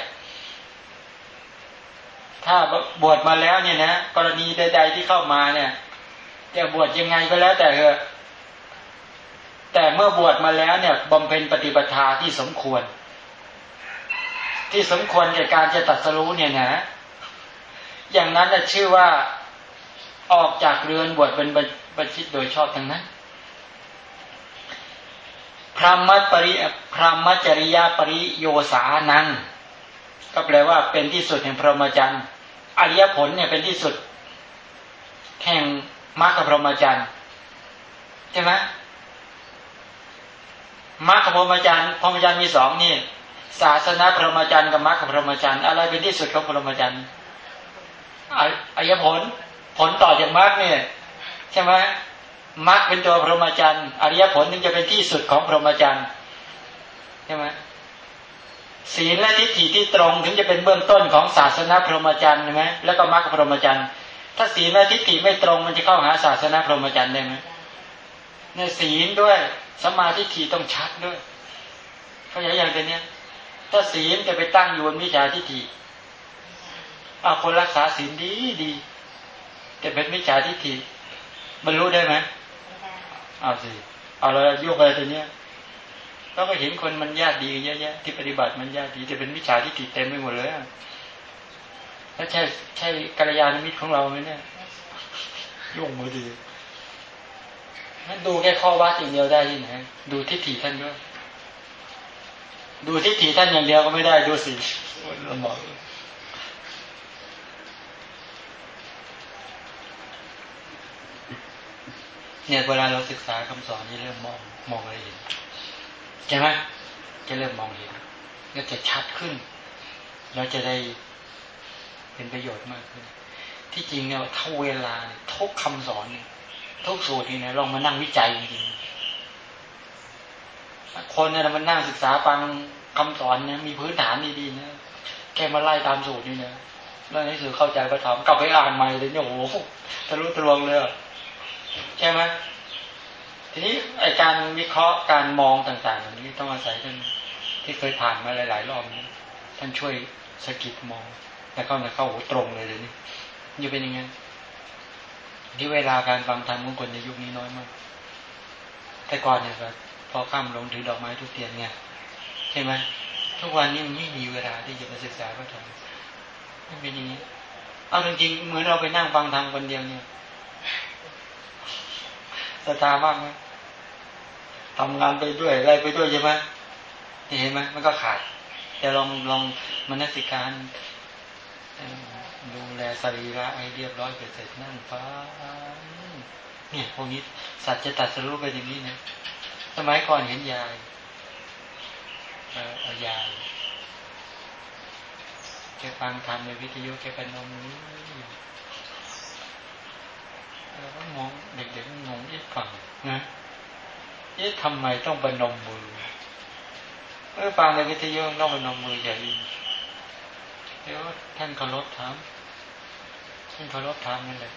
ถ้าบวชมาแล้วเนี่ยนะกรณีใด ๆที่เข้ามาเนี่ยจะบวชยังไงก็แล้วแต่เถอะแต่เมื่อบวชมาแล้วเนี่ยบำเพ็ญปฏิปทาที่สมควร ที่สมควรแก่การจะตัดสรู้เนี่ยนะ อย่างนั้นนะชื่อว่าออกจากเรือนบวชเป็นบัญชิตโดยชอบทั้งนั้นพระมัตปริพระมัจริยาปริโยสานัง ก็แปลว่าเป็นที่สุดแห่งพรหมจรรย์อริยผลเนี่ยเป็นที่สุด แห่งมรรคพรหมจรรย์ใช่ไหมมรรคพรหมจรรย์พรหมจรรย์มีสองนี่ศาสนาพรหมจรรย์กับมรรคพรหมจรรย์อะไรเป็นที่สุดของพรหมจรรย์ อายผล ผลต่อจากมรรคเนี่ยใช่ไหมมรรคเป็นตัวพรหมจรรย์อริยผลถึงจะเป็นที่สุดของพรหมจรรย์ใช่ไหมศีลและทิฏฐิที่ตรงถึงจะเป็นเบื้องต้นของศาสนาพรหมจรรย์ใช่ไหมแล้วก็มรรคพรหมจรรย์ถ้าศีลและทิฏฐิไม่ตรงมันจะเข้าหาศาสนาพรหมจรรย์ได้ไหมในศีลด้วยสมาธิฐิต้องชัดด้วยเขาอย่างอย่างเนี้ยถ้าศีลจะไปตั้งอยู่บนวิชาทิฏฐิ เอาคนรักษาศีลดีดีแต่เป็นมิจฉาทิฏฐิบรรลุได้ไหมเอาสิเอาแล้วยกอะไรตัวเนี้ยเราก็เห็นคนมันญาติดีเยอะแยะที่ปฏิบัติมันญาติดีแต่เป็นมิจฉาทิฏฐิเต็มไปหมดเลยแล้วใช่ใช่กัลยาณมิตรของเราไหมเนี่ยยุ่งมือดีนั่นดูแค่ข้อวัดอย่างเดียวได้ที่ไหนดูทิฏฐิท่านด้วย ดูทิฏฐิท่านอย่างเดียวก็ไม่ได้ดูสิเราบอกเเนี่ยเวลาเราศึกษาคำสอนนี่เริ่มมองมองอะไรเห็นใช่ไหมจะเริ่มมองเห็นก็จะชัดขึ้น เราจะได้เป็นประโยชน์มากขึ้น ที่จริงเนี่ยเท่าเวลาทุกคำสอนเนี่ยทุกสูตรนี่นะลองมานั่งวิจัยจริงคนเนี่ยมันนั่งศึกษาฟังคำสอนเนี่ยมีพื้นฐานดีๆนะแค่มาไล่ตามสูตรนี่นะแล้วนี่คือเข้าใจประถมกลับไปอ่านใหม่เลยเนี่ยโอ้โหทะลุทะลวงเลย ใช่ไหมทีนี้ไอการวิเคราะห์การมองต่างๆเหล่านี้ต้องอาศัยท่านที่เคยผ่านมาหลายๆรอบนี้ท่านช่วยสกิดมองแล้วก็เข้าตรงเลยเลยนี่จะเป็นยังไงที่เวลาการฟังธรรมของคนในยุคนี้น้อยมาก แต่ก่อนเนี่ยพอข้ามลงถือดอกไม้ทุกเทียนเนี่ยใช่ไหมทุกวันนี้มันไม่มีเวลาที่จะมาศึกษาพระธรรมมันเป็นอย่างนี้ เอาจริงๆเหมือนเราไปนั่งฟังธรรมคนเดียวเนี่ย ศรัทธามากไหมทำงานไปด้วยอะไรไปด้วยใช่ไหมเห็นไหมมันก็ขาดแต่ลองลองมนสิการดูแลสรีระให้เรียบร้อยเสร็จนั่งฟ้าเนี่ยพวกนี้สัตว์จะตัดสรู้ไปอย่างนี้นะสมัยก่อนเห็นยายเอายายแกฟังธรรมในวิทยุแกเป็นนมนี้แล้วมองเด็กๆ งงอีกฝั่งนะเอ๊ะทำไมต้องบนมมือเออฟังในวิทยุต้องบนมมืออย่าอีเดี๋ยวท่านเคารพถามท่านเคารพถามนั่นแหละ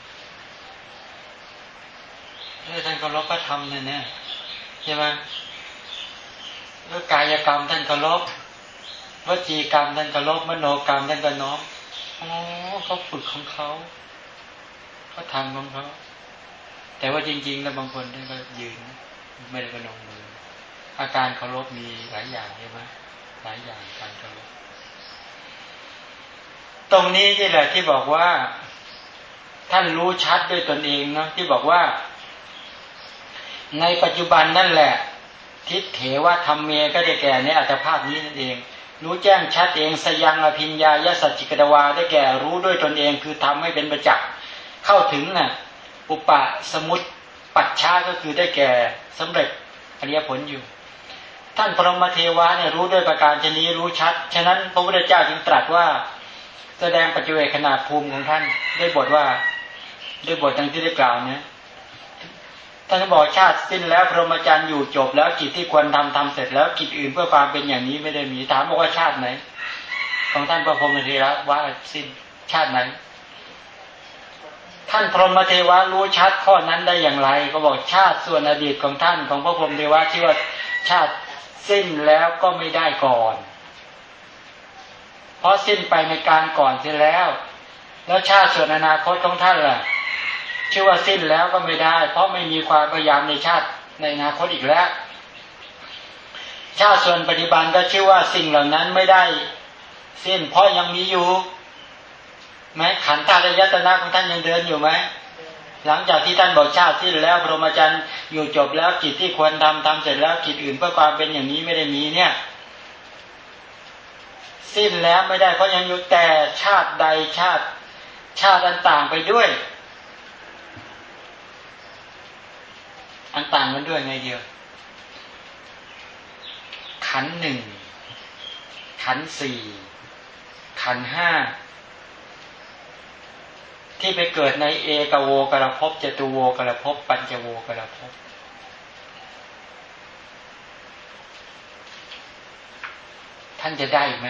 เออท่านเคารพก็ทำเนี่ยเนี่ยใช่ไหมแล้วกายกรรมท่านเคารพวจีกรรมท่านเคารพมโนกรรมท่านก็น้อมอ๋อเขาฝึกของเขาเขาทำของเขา แต่ว่าจริง ๆ แล้วบางคนท่านก็ยืนไม่ได้กระนงมือ อาการเคารพมีหลายอย่างใช่ไหมหลายอย่างการเคารพตรงนี้นี่แหละที่บอกว่าท่านรู้ชัดด้วยตนเองเนาะที่บอกว่า ในปัจจุบันนั่นแหละ ทิฏเถวะธรรมเมก็ได้แก่ในอัตภาพนี้นั่นเอง รู้แจ้งชัดเองสยังอภิญญายสัจจิกดวาได้แก่รู้ด้วยตนเองคือทำให้เป็นประจักษ์เข้าถึงน่ะ อุปสมุตปัจฉาก็คือได้แก่สำเร็จอริยผลอยู่ ท่านพรหมเทวะเนี่ยรู้ด้วยประการชนี้รู้ชัด ฉะนั้นพระพุทธเจ้าจึงตรัสว่า แสดงปัจจุเวขนาดภูมิของท่านได้บทว่าด้วยบทดังที่ได้กล่าวเนี่ยท่านบอกชาติสิ้นแล้วพรหมจรรย์อยู่จบแล้วกิจที่ควรทำทำเสร็จแล้วกิจอื่นเพื่อความเป็นอย่างนี้ไม่ได้มีถามบอกว่าชาติไหน ของท่านพระพรหมเทระว่าสิ้นชาติไหน ท่านพรหมเทวะรู้ชัดข้อนั้นได้อย่างไร ก็บอกชาติส่วนอดีตของท่านของพระพรหมเทวะที่ว่าชาติสิ้นแล้วก็ไม่ได้ก่อน เพราะสิ้นไปในการก่อนเสียแล้ว แล้วชาติส่วนอนาคตของท่านล่ะชื่อว่าสิ้นแล้วก็ไม่ได้ เพราะไม่มีความพยายามในชาติในอนาคตอีกแล้ว ชาติส่วนปฏิบัติก็ชื่อว่าสิ่งเหล่านั้นไม่ได้ สิ้นเพราะยังมีอยู่ ไหมขันธ์ตาระยตนะของท่านยังเดินอยู่ไหมหลังจากที่ท่านบอกชาติสิ้นแล้วพรหมจรรย์อยู่จบแล้วกิจที่ควรทำทำเสร็จแล้วกิจอื่นเพื่อความเป็นอย่างนี้ไม่ได้มีเนี่ย สิ้นแล้วไม่ได้เพราะยังอยู่แต่ชาติใดชาติ ชาติต่างไปด้วย อันต่างกันด้วยไงเดียว ขันหนึ่งขันสี่ขันห้า ที่ไปเกิดในเอกโวกระพบจตุโวกระพบปัญจโวกระพบท่านจะได้ไหม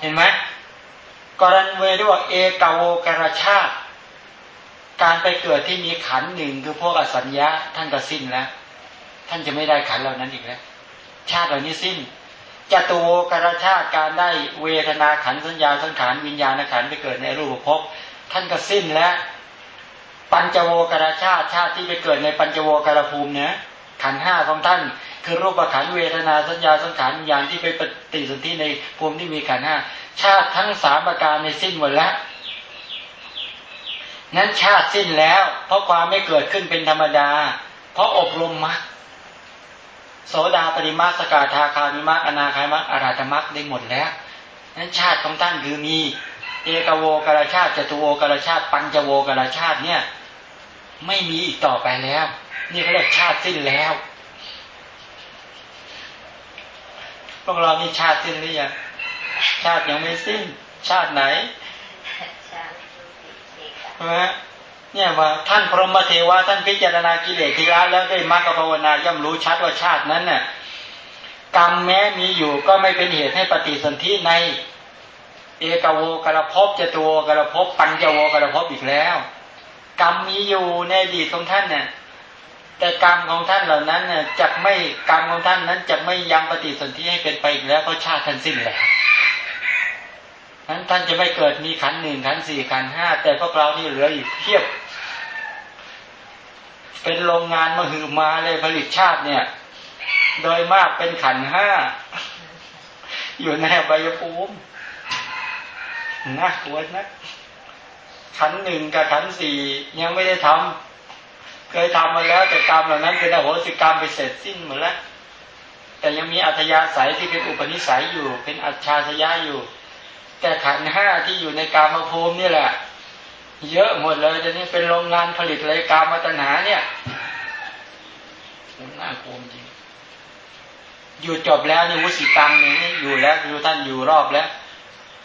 เห็นไหมกรณีที่ว่าเอกโวกระชาติ การไปเกิดที่มีขันหนึ่งคือพวกอสัญญาท่านก็สิ้นแล้ว ท่านจะไม่ได้ขันเหล่านั้นอีกแล้ว ชาติเหล่านี้สิ้น จตุโวกรชาติการได้เวทนาขันสัญญาสังขารวิญญาณขันไปเกิดในรูปภพท่านก็สิ้นแล้ว ปัญจโวกรชาติชาติที่ไปเกิดในปัญจโวกรภูมิเนี่ยขันห้าของท่าน คือรูปขันเวทนาสัญญาสังขารวิญญาณที่ไปปฏิสนธิในภูมิที่มีขันห้าชาติทั้งสามประการในสิ้นหมดแล้วนั้นชาติสิ้นแล้ว เพราะความไม่เกิดขึ้นเป็นธรรมดา เพราะอบรมมรรค โสดาปริมาสกาธาคามิมักอนาคามิมักอราตมักได้หมดแล้วนั้นชาติของท่านคือมีเอกโวกรชาติจตุโวกรชาติ ปัญจโวกรชาติเนี่ย ไม่มีอีกต่อไปแล้ว นี่เขาเรียกชาติสิ้นแล้วพวกเรามีชาติสิ้นหรือยังชาติยังไม่สิ้น ชาติไหนใช่ไหม เนี่ยว่าท่านพรหมเทวะท่านพิจารณากิเลสทีละแล้วได้มรรคภาวนาย่อมรู้ชัดว่าชาตินั้นน่ะกรรมแม้มีอยู่ก็ไม่เป็นเหตุให้ปฏิสนธิใน เอกโวกระพบจตัวกระพบปัญจโวกระพบอีกแล้ว กรรมมีอยู่ในอดีตของท่านเนี่ยแต่กรรมของท่านเหล่านั้นเนี่ยจะไม่กรรมของท่านนั้นจะไม่ยังปฏิสนธิให้เป็นไปอีกแล้วเพราะชาติท่านสิ้นแล้วนั้นท่านจะไม่เกิดมีขันหนึ่งขันสี่ขันห้าแต่พวกเรานี่เหลืออีกเพียบ เป็นโรงงานมาหือมาเลยผลิตชาติเนี่ย โดยมากเป็นขันห้า อยู่ในใบภูมิน่ากลัวนะขันหนึ่งกับขันสี่ยังไม่ได้ทำเคยทำมาแล้วแต่กรรมเหล่านั้นเป็นอโหสิกรรมไปเสร็จสิ้นหมดแล้วแต่ยังมีอัธยาศัยที่เป็นอุปนิสัยอยู่ เป็นอัจฉริยะอยู่ แต่ขันห้าที่อยู่ในกามภูมินี่แหละ เยอะหมดเลยจะนี่เป็นโรงงานผลิตเลยกามตัณหาเนี่ยน่ากลัวจริง อยู่จบแล้วนี่วุสิตังนี่อยู่แล้วอยู่ท่านอยู่รอบแล้ว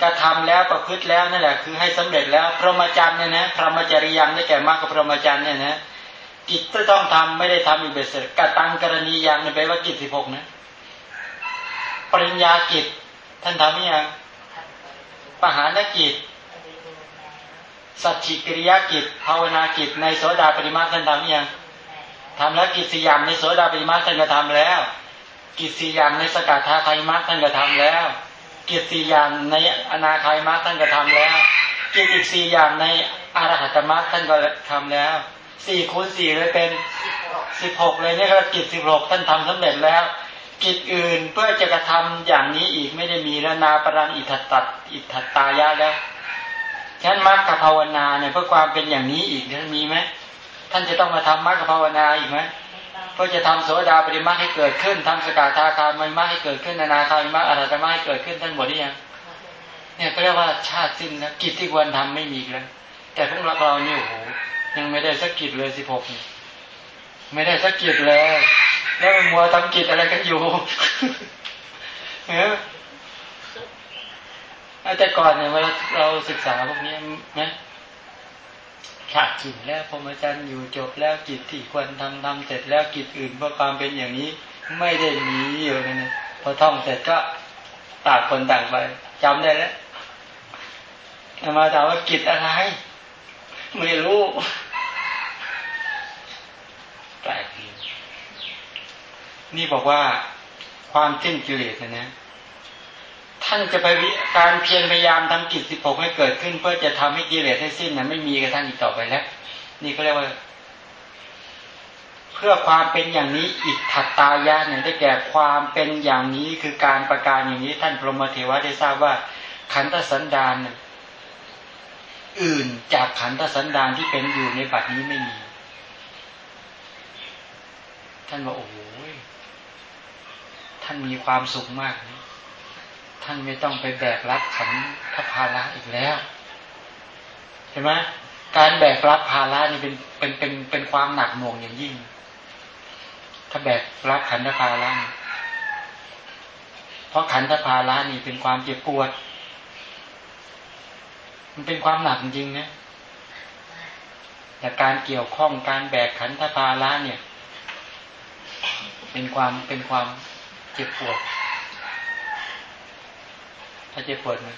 กระทาแล้วประพฤติแล้วนั่นแหละคือให้สำเร็จแล้วพรหมจรรย์เนี่ยนะพรหมจริยังได้แก่มากกับพรหมจรรย์เนี่ยนะกิจที่ต้องทำไม่ได้ทำอีกเบสเสร็จกตังกรณียังในแปลว่ากิจสิบหกนะปริญญากิจ ท่านทำยังปหานกิจ สัจฉิกิริยกิจภาวนากิจในโสดาปริมาท่านทำยังทำแล้วกิจสี่อย่างในโสดาปริมาท่านก็ทำแล้ว กิจสี่อย่างในสกัดทาไคมาท่านก็ทำแล้ว กิจสี่อย่างในอนาคายมาท่านก็ทำแล้ว กิจอีกสี่อย่างในอรหัตมรรคท่านก็ทำแล้วสี่คูณสี่เลยเป็นสิบหกเลยนี่ก็กิจสิบหกท่านทำสำเร็จแล้ว กิจอื่นเพื่อจะกระทำอย่างนี้อีกไม่ได้มีแล้วนาปรังอิทัตตัดอิทัตตายะแล้ว ฉะนั้นมรรคภาวนาเนี่ยเพื่อความเป็นอย่างนี้อีกนั้นมีไหมท่านจะต้องมาทำมรรคภาวนาอีกไหมเพื่อจะทำโสดาปริมาให้เกิดขึ้นทำสกาธาคามิมาให้เกิดขึ้นนานาคามิมาอรหัตมาให้เกิดขึ้นท่านหมดนี่ยังเนี่ยก็เรียกว่าชาติสิ้นนะกิจที่ควรทำไม่มีแล้วแต่พวกเราเราเนี่ยโอ้โหยังไม่ได้สักกิจเลยสิบหกไม่ได้สักกิจเลย แล้วมันมัวทำกิจอะไรกันอยู่เนี่ย แต่ก่อนเนี่ยเวลาเราศึกษาพวกนี้นะขาดกิจแล้วพรหมจรรย์อยู่จบแล้วกิจที่ควรทำทำเสร็จแล้วกิจอื่นเพราะความเป็นอย่างนี้ไม่ได้มีอยู่นะพอท่องเสร็จก็ต่างคนต่างไปจำได้แล้วมาถามว่ากิจอะไร ไม่รู้แปลกนี่บอกว่าความสิ้นกิเลสนะนะ ท่านจะไปการเพียรพยายามทำกิจสิบหกให้เกิดขึ้น เพื่อจะทำให้กิเลสให้สิ้นนะไม่มีกับท่านอีกต่อไปแล้ว นี่ก็เรียกว่า เพื่อความเป็นอย่างนี้อิทธัตตายะเนี่ยได้แก่ความเป็นอย่างนี้คือการประการอย่างนี้ ท่านพรหมเทวะได้ทราบว่า ขันธสันดานอื่นจากขันธสันดานที่เป็นอยู่ในบัดนี้ไม่มี ท่านว่าโอ้โหท่านมีความสุขมาก ท่านไม่ต้องไปแบกรับขันพระภาระอีกแล้วเห็นไหมการแบกรับภาระนี่เป็นเป็นเป็นเป็นความหนักหน่วงอย่างยิ่ง ถ้าแบกรับขันธภาระเพราะขันธภาระนี่เป็นความเจ็บปวด มันเป็นความหนักจริงนะแต่การเกี่ยวข้องการแบกขันธภาระเนี่ย เป็นความเป็นความเจ็บปวด ถ้าจ็บปวดไหม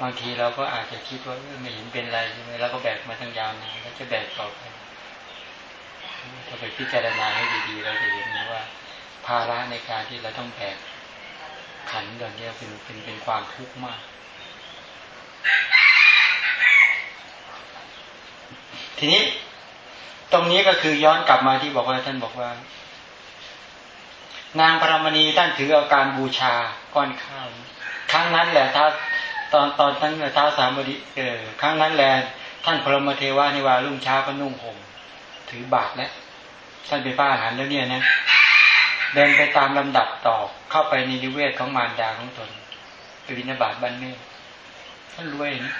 บางทีเราก็อาจจะคิดว่าไม่เห็นเป็นไรใช่ไหมแล้วก็แบกมาทั้งยาวนานแล้วจะแบกต่อไปถ้าไปพิจารณาให้ดีๆเราจะเห็นว่า ภาระในการที่เราต้องแบกขันเดินนี้เป็นเป็นเป็นความทุกข์มาก ทีนี้ ตรงนี้ก็คือย้อนกลับมาที่บอกว่าท่านบอกว่า นางพรมณีท่านถือเอาการบูชาก้อนข้าวครั้งนั้นแหละท้าตอนตอนทั้งเท้าสามดีเออครั้งนั้นแหละท่านพรหมเทวานิวารุ่งเช้าก็นุ่งห่มถือบาตรแล้วท่านไปป้าอาหารแล้วเนี่ยนะเดินไปตามลำดับต่อเข้าไปในนิเวศของมารดาของตนไปวินาบาตบันเมฆท่านรวยนะ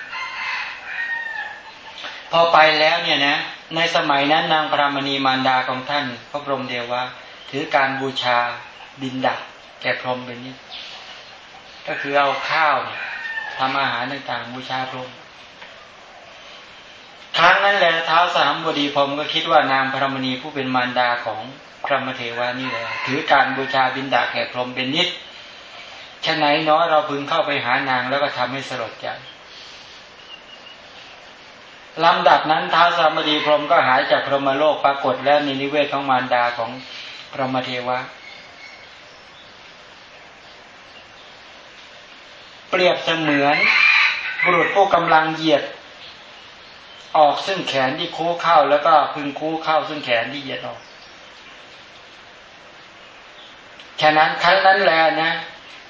พอไปแล้วเนี่ยนะในสมัยนั้นนางพระมณีมารดาของท่าน พระพรมเดวะ ถือการบูชาดินดักแก่พรหมเป็นนี้ ก็คือเอาข้าวทำอาหารต่างๆ บูชาพรหมครั้งนั้นแหละเท้าสามบดีพรมก็คิดว่านางพระมณีผู้เป็นมารดาของพระมเทวานี่แหละถือการบูชาบินดาแก่พรหมเป็นนิดฉะไหนน้อยเราพึงเข้าไปหานางแล้วก็ทำให้สลดใจลำดับนั้นท้าวสามบดีพรหมก็หายจากพรหมโลกปรากฏแล้วในนิเวศของมารดาของ พระมเทวะ เปรียบเสมือนบุรุษผู้กำลังเหยียด ออกซึ่งแขนที่คู่เข้า แล้วก็พึงคู่เข้าซึ่งแขนที่เหยียดออกฉะนั้นครั้งนั้นแลนะ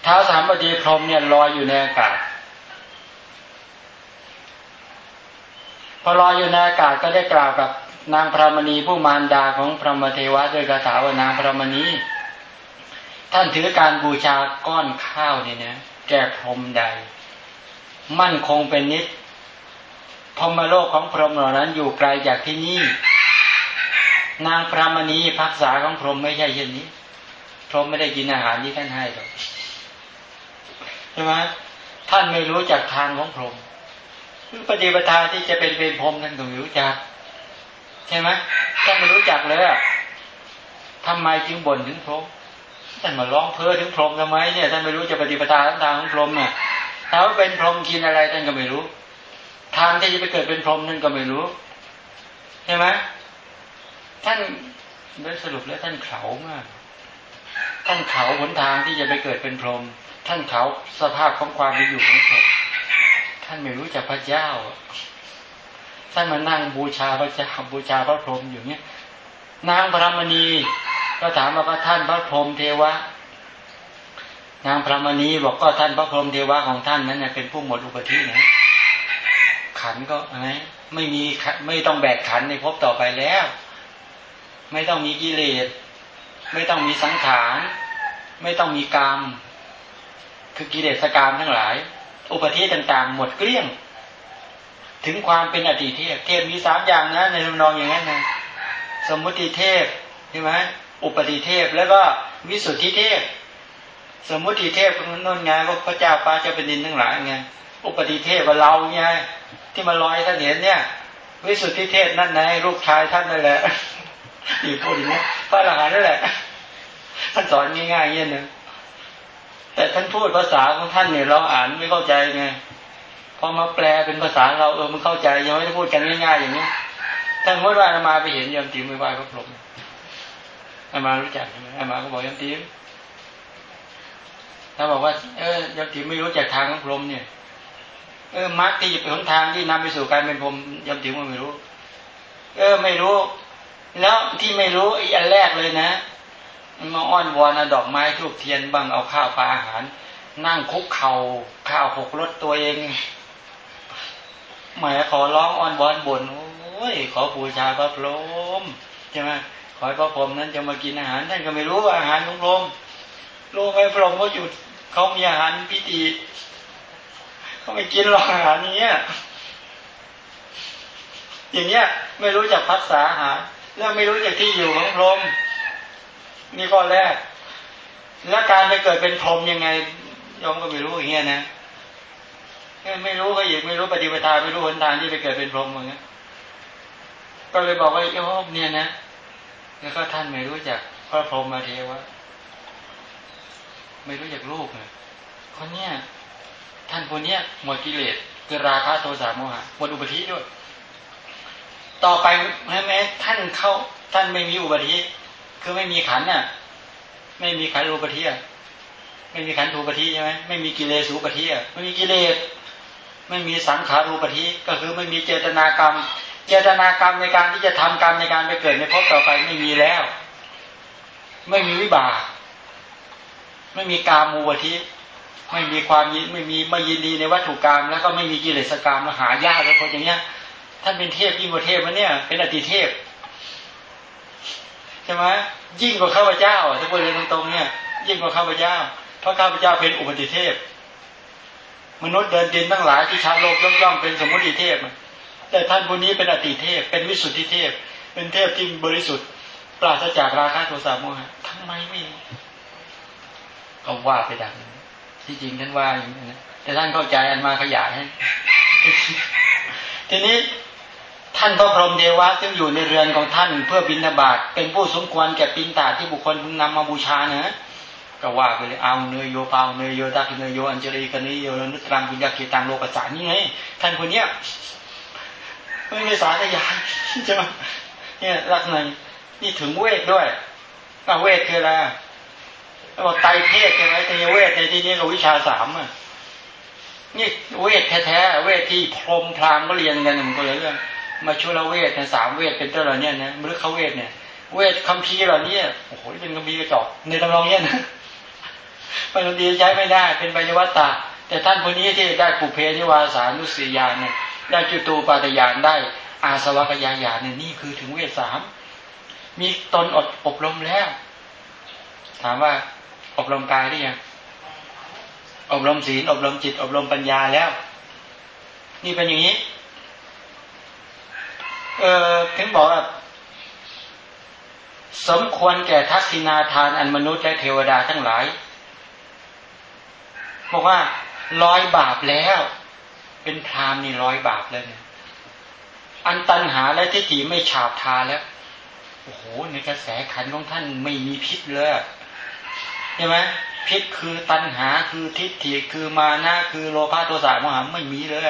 เท้าสามบดีพรหมเนี่ยลอยอยู่ในอากาศพอลอยอยู่ในอากาศก็ได้กล่าวกับ นางพระมณีผู้มารดาของพระมเทวะด้วยคาถาว่านางพระมณีท่านถือการบูชาก้อนข้าวเนี่ยนะแก่พรหมใด มั่นคงเป็นนิดพรหมโลกของพรหมเหล่านั้นอยู่ไกลจากที่นี่ นางพระมณีพักษาของพรหมไม่ใช่เช่นนี้ พรหมไม่ได้กินอาหารที่ท่านให้หรอกใช่ไหมท่านไม่รู้จักทางของพรหมปฏิปทาที่จะเป็นเป็นพรมท่านก็ไม่รู้จัก ใช่ไหมท่านไม่รู้จักเลยอะทำไมจึงบ่นถึงพรหมท่านมาร้องเพ้อถึงพรหมทำไมเนี่ยท่านไม่รู้จะปฏิปทาทางของพรหมเนี่ยถ้าว่าเป็นพรหมกินอะไรท่านก็ไม่รู้ทางที่จะไปเกิดเป็นพรหมท่านก็ไม่รู้ใช่ไหมท่านโดยสรุปแล้วท่านเขามาก ท่านเขาหนทางที่จะไปเกิดเป็นพรหมท่านเขาสภาพของความเป็นอยู่ของพรหมท่านไม่รู้จักพระเจ้า ท่านมานั่งบูชาพระเจ้าบูชาพระพรหมอยู่เนี้ยนางพระมณีก็ถามว่าท่านพระพรหมเทวะ นางพระมณีบอกก็ท่านพระพรหมเทวะของท่านนั้นเเป็นผู้หมดอุปธินะขันก็อะไรไม่มีไม่ต้องแบกขันในภพต่อไปแล้ว ไม่ต้องมีกิเลสไม่ต้องมีสังขารไม่ต้องมีกรรมคือกิเลสกรรมทั้งหลาย อุปธิต่าง ๆ หมดเกลี้ยง ถึงความเป็นอดีตเทพ เทพมีสามอย่างนะในลำนองอย่างนั้นนะสมมุติเทพใช่ไหมอุปติเทพแล้วก็วิสุทธิเทพ สมมุติเทพนั่นไงพวกพระเจ้าป้าเจ้าเป็นดินทั้งหลายไงอุปติเทพว่าเราไงที่มาลอยท่านเห็นเนี่ย วิสุทธิเทพนั่นไงลูกชายท่านนั่นแหละอยู่พูดอย่างนี้พระอรหันต์นั่นแหละท่านสอนง่ายๆเงี้ยนึงแต่ท่านพูดภาษาของท่านเนี่ยเราอ่านไม่เข้าใจไง พอมาแปลเป็นภาษาเราเออมันเข้าใจยังไม่ได้พูดกันง่ายๆอย่างนี้ท่านพูดว่าอามาไปเห็นยมติมไปไหว้พระพรหมอามารู้จักใช่ไหมอามาก็บอกยมติมถ้าบอกว่า เออยมติมไม่รู้จักทางของพรหมเนี่ยเออมรรคที่จะเป็นหนทางที่นำไปสู่การเป็นพรหมยมติมก็ไม่รู้ เออไม่รู้ แล้วที่ไม่รู้อีอันแรกเลยนะมาอ้อนวอนดอกไม้ทูบเทียนบ้างเอาข้าวปลาอาหาร นั่งคุกเขา่าข้าวหกรถตัวเอง หมายขอร้องอ้อนวอนบ่นโอ้ยขอบูชาพระพรหมใช่ไหมขอให้พระพรหมนั้นจะมากินอาหารท่านก็ไม่รู้ว่าอาหารของพรหมรู้ไหมพรหมเขาอยู่เขามีอาหารพิธีเขาไม่กินหรอกอาหารนี้อย่างเนี้ยไม่รู้จักภาษาอาหารแล้วไม่รู้จักที่อยู่ของพรหมนี่ข้อแรก แล้วการไปเกิดเป็นพรหมยังไงยอมก็ไม่รู้อย่างเงี้ยนะ ไม่รู้ก็อีกไม่รู้ปฏิปทาไม่รู้หนทางที่ไปเกิดเป็นพรหมอย่างเงี้ยก็เลยบอกว่าโยมเนี่ยนะแล้วก็ท่านไม่รู้จักพระพรหมมาเทวะไม่รู้จักลูกเลยคนเนี้ยท่านคนเนี้ยหมดกิเลสคือราคะโทสะโมหะหมดอุปธิด้วย ต่อไปแม้แม้ท่านเข้าท่านไม่มีอุปธิคือไม่มีขันน่ะ ไม่มีขันรูปเทียไม่มีขันรูปทีใช่ไหมไม่มีกิเลสูปทีไม่มีกิเลส ไม่มีสังขารูปทีก็คือไม่มีเจตนากรรม เจตนากรรมในการที่จะทำกรรมในการไปเกิดในภพต่อไปไม่มีแล้ว ไม่มีวิบากไม่มีกามูปทีไม่มีความยินไม่มีไม่ยินดีในวัตถุกรรมแล้วก็ไม่มีกิเลสกรรมหายากเลยคนอย่างเงี้ยท่านเป็นเทพยิ่งกว่าเทพมันเนี่ย เป็นอติเทพใช่ไหมยิ่งกว่าข้าพเจ้าถ้าพูดเลยตรงๆเนี่ย ยิ่งกว่าข้าพเจ้า เพราะข้าพเจ้าเป็นอุปติเทพ มนุษย์เดินดินทั้งหลายที่ชาโลกย่อมๆเป็นสมมติเทพ แต่ท่านผู้นี้เป็นอติเทพ เป็นวิสุทธิเทพ เป็นเทพที่บริสุทธิ์ ปราศจากราคะโทสะโมหะทำไมไม่ก็ว่าไปดังที่จริงท่านว่าอย่างนี้นะแต่ท่านเข้าใจอันมาขยายให้ทีนี้ท่านพระพรหมเดวะซึ่งอยู่ในเรือนของท่านเพื่อบินบาตเป็นผู้สมควรแก่ปินตาที่บุคคลพึงนำมาบูชานะ ก็ว่าไปเลยเอาเนยโยเปาเนยโยตักเนยโยอัญเจริกนิโยนุตรังบุญญาเกตังโลกสานี่ไงท่านคนเนี้ยไม่มีสารยานใช่ไหมเนี่ยรักหนนี่ถึงเวทด้วยเวทคืออะไรบอกไตเพศใช่ไหมแต่เวทในที่นี้เราวิชาสามอะนี่เวทแท้ๆเวทที่พรมพรามก็เรียนกันมันก็เลยเรื่องมาชุลเวทในสามเวทเป็นต้นเหล่านี้นะมฤคเวทเนี่ย เวทคัมภีร์เหล่านี้โอ้โหเป็นคัมภีกระจอกในตำรองเนี้ยนะ บางทีใช้ไม่ได้เป็นปัญญวัตตาแต่ท่านคนนี้ที่ได้ปุเพนิวาสานุสียานเนี่ยได้จุตูปาตยานได้อาสวัคยายานเนี่ยนี่คือถึงเวทสามมีตนอดอบรมแล้ว ถามว่าอบรมกายได้ยังอบรมศีลอบรมจิต อบรมปัญญาแล้ว นี่เป็นอย่างนี้ เออถึงบอกว่าสมควรแก่ทักษิณาทานอันมนุษย์และเทวดาทั้งหลาย บอกว่าร้อยบาปแล้ว เป็นพรามนี่ร้อยบาปแล้วเนี่ยอันตันหาและทิฏฐิไม่ฉาบทาแล้วโอ้โหในกระแสขันของท่านไม่มีพิษเลยใช่ไหมพิษคือตัณหาคือทิฏฐิคือมานะคือโลภะโทสะโมหะไม่มีเลย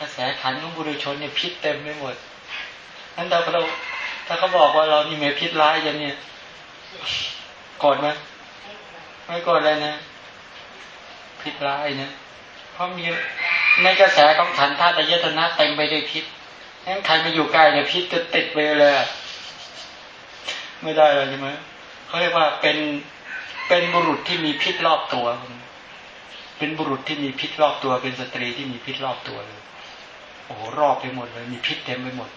กระแสขันของบุรุษชนเนี่ยพิษเต็มไปหมดนั้นถ้าเราถ้าเขาบอกว่าเรานี่มีพิษร้ายอย่างเนี้ยกอดไหมไม่กอดเลยนะ พิษร้ายนะเพราะมีในกระแสของขันธาตุยตนะเต็มไปด้วยพิษงั้นใครมาอยู่ใกล้เนี่ยพิษก็ติดไปเลยไม่ได้เลยใช่ไหมเขาเรียกว่าเป็นเป็นบุรุษที่มีพิษรอบตัว เป็นบุรุษที่มีพิษรอบตัว เป็นสตรีที่มีพิษรอบตัวเลยโอ้โหรอบไปหมดเลย มีพิษเต็มไปหมด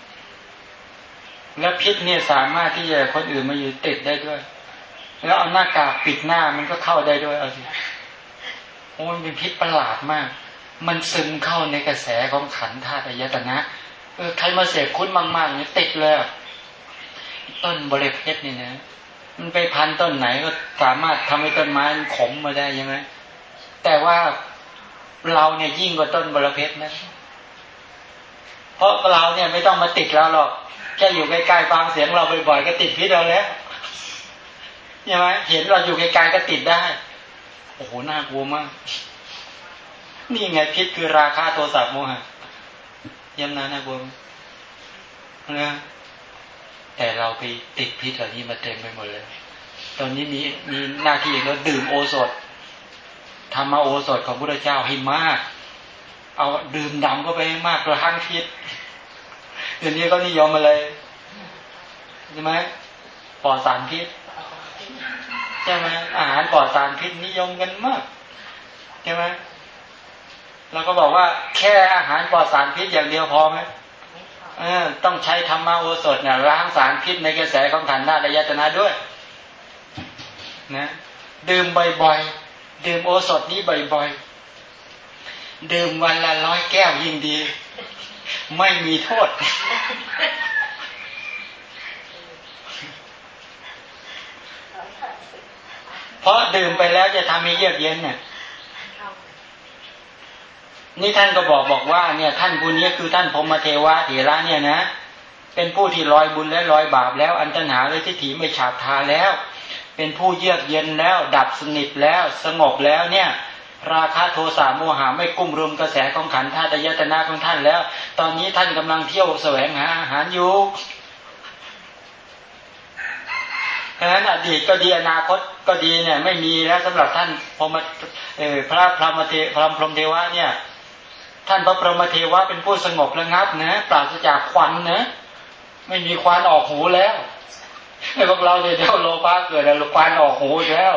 และพิษเนี่ยสามารถที่จะคนอื่นมาอยู่ติดได้ด้วย แล้วเอาหน้ากากปิดหน้ามันก็เข้าได้ด้วยเอาสิ โอ้มันเป็นพิษประหลาดมาก มันซึมเข้าในกระแสของขันธาตุอายตนะเออใครมาเสพคุ้นมากๆเนี่ยติดเลยต้นบริเพชรนี่นะมันไปพันต้นไหนก็สามารถทำให้ต้นไม้ขมมาได้ยังไงแต่ว่าเราเนี่ยยิ่งกว่าต้นบริเพชรนะเพราะเราเนี่ยไม่ต้องมาติดเราหรอกแค่อยู่ใกล้ๆฟังเสียงเราบ่อยๆก็ติดพิษเราแล้วใช่ไหมเห็นเราอยู่ไกลๆก็ติดได้ โอ้โหน่ากลัวมาก นี่ไงพิษคือราคาโทสะโมหะย้ำนะน่ากลัวนะแต่เราไปติดพิษเหล่านี้มาเต็มไปหมดเลย ตอนนี้มีมีหน้าที่เราดื่มโอสถทำมาโอสถของพระเจ้าให้มาก เอาดื่มดำก็ไปให้มากกระทั่งพิษเดี๋ยวนี้ก็นิยมมาเลยใช่ไหมปลอดสารพิษ ใช่ไหมอาหารปลอดสารพิษนิยมกันมากใช่ไหมเราก็บอกว่าแค่อาหารปลอดสารพิษอย่างเดียวพอไหมต้องใช้ธรรมโอสถเนี่ยล้างสารพิษในกระแสของฐานนาระยตนาด้วย นะดื่มบ่อยๆ ดื่มโอสถนี้บ่อยๆ ดื่มวันละร้อยแก้วยิ่งดี ไม่มีโทษ เพราะดื่มไปแล้วจะทำให้เยือกเย็นเนี่ย นี่ท่านก็บอกบอกว่า เนี่ย ท่านผู้นี้คือท่านพมเทวะเถระเนี่ยนะ เป็นผู้ที่ลอยบุญและลอยบาปแล้ว อันตนาและทิฏฐิไม่ฉาบทาแล้ว เป็นผู้เยือกเย็นแล้ว ดับสนิทแล้วสงบแล้วเนี่ยราคะโทสะโมหะไม่กุ้มรุมกระแสของขันธาตุยตนาของท่านแล้ว ตอนนี้ท่านกำลังเที่ยวแสวงหาอาหารอยู่เพราะ ฉะนั้นอดีตก็ดีอนาคตก็ดีเนี่ย ไม่มีแล้วสำหรับท่านพรมพระพรหมเทพรหมพรหมเทวะเนี่ย ท่านพระพรหมเทวะเป็นผู้สงบระงับนะปราศจากควันนะไม่มีควันออกหูแล้วไอ้พวกเราเนี่ยเดี๋ยวโลภะเกิดแล้วควันออกหูแล้ว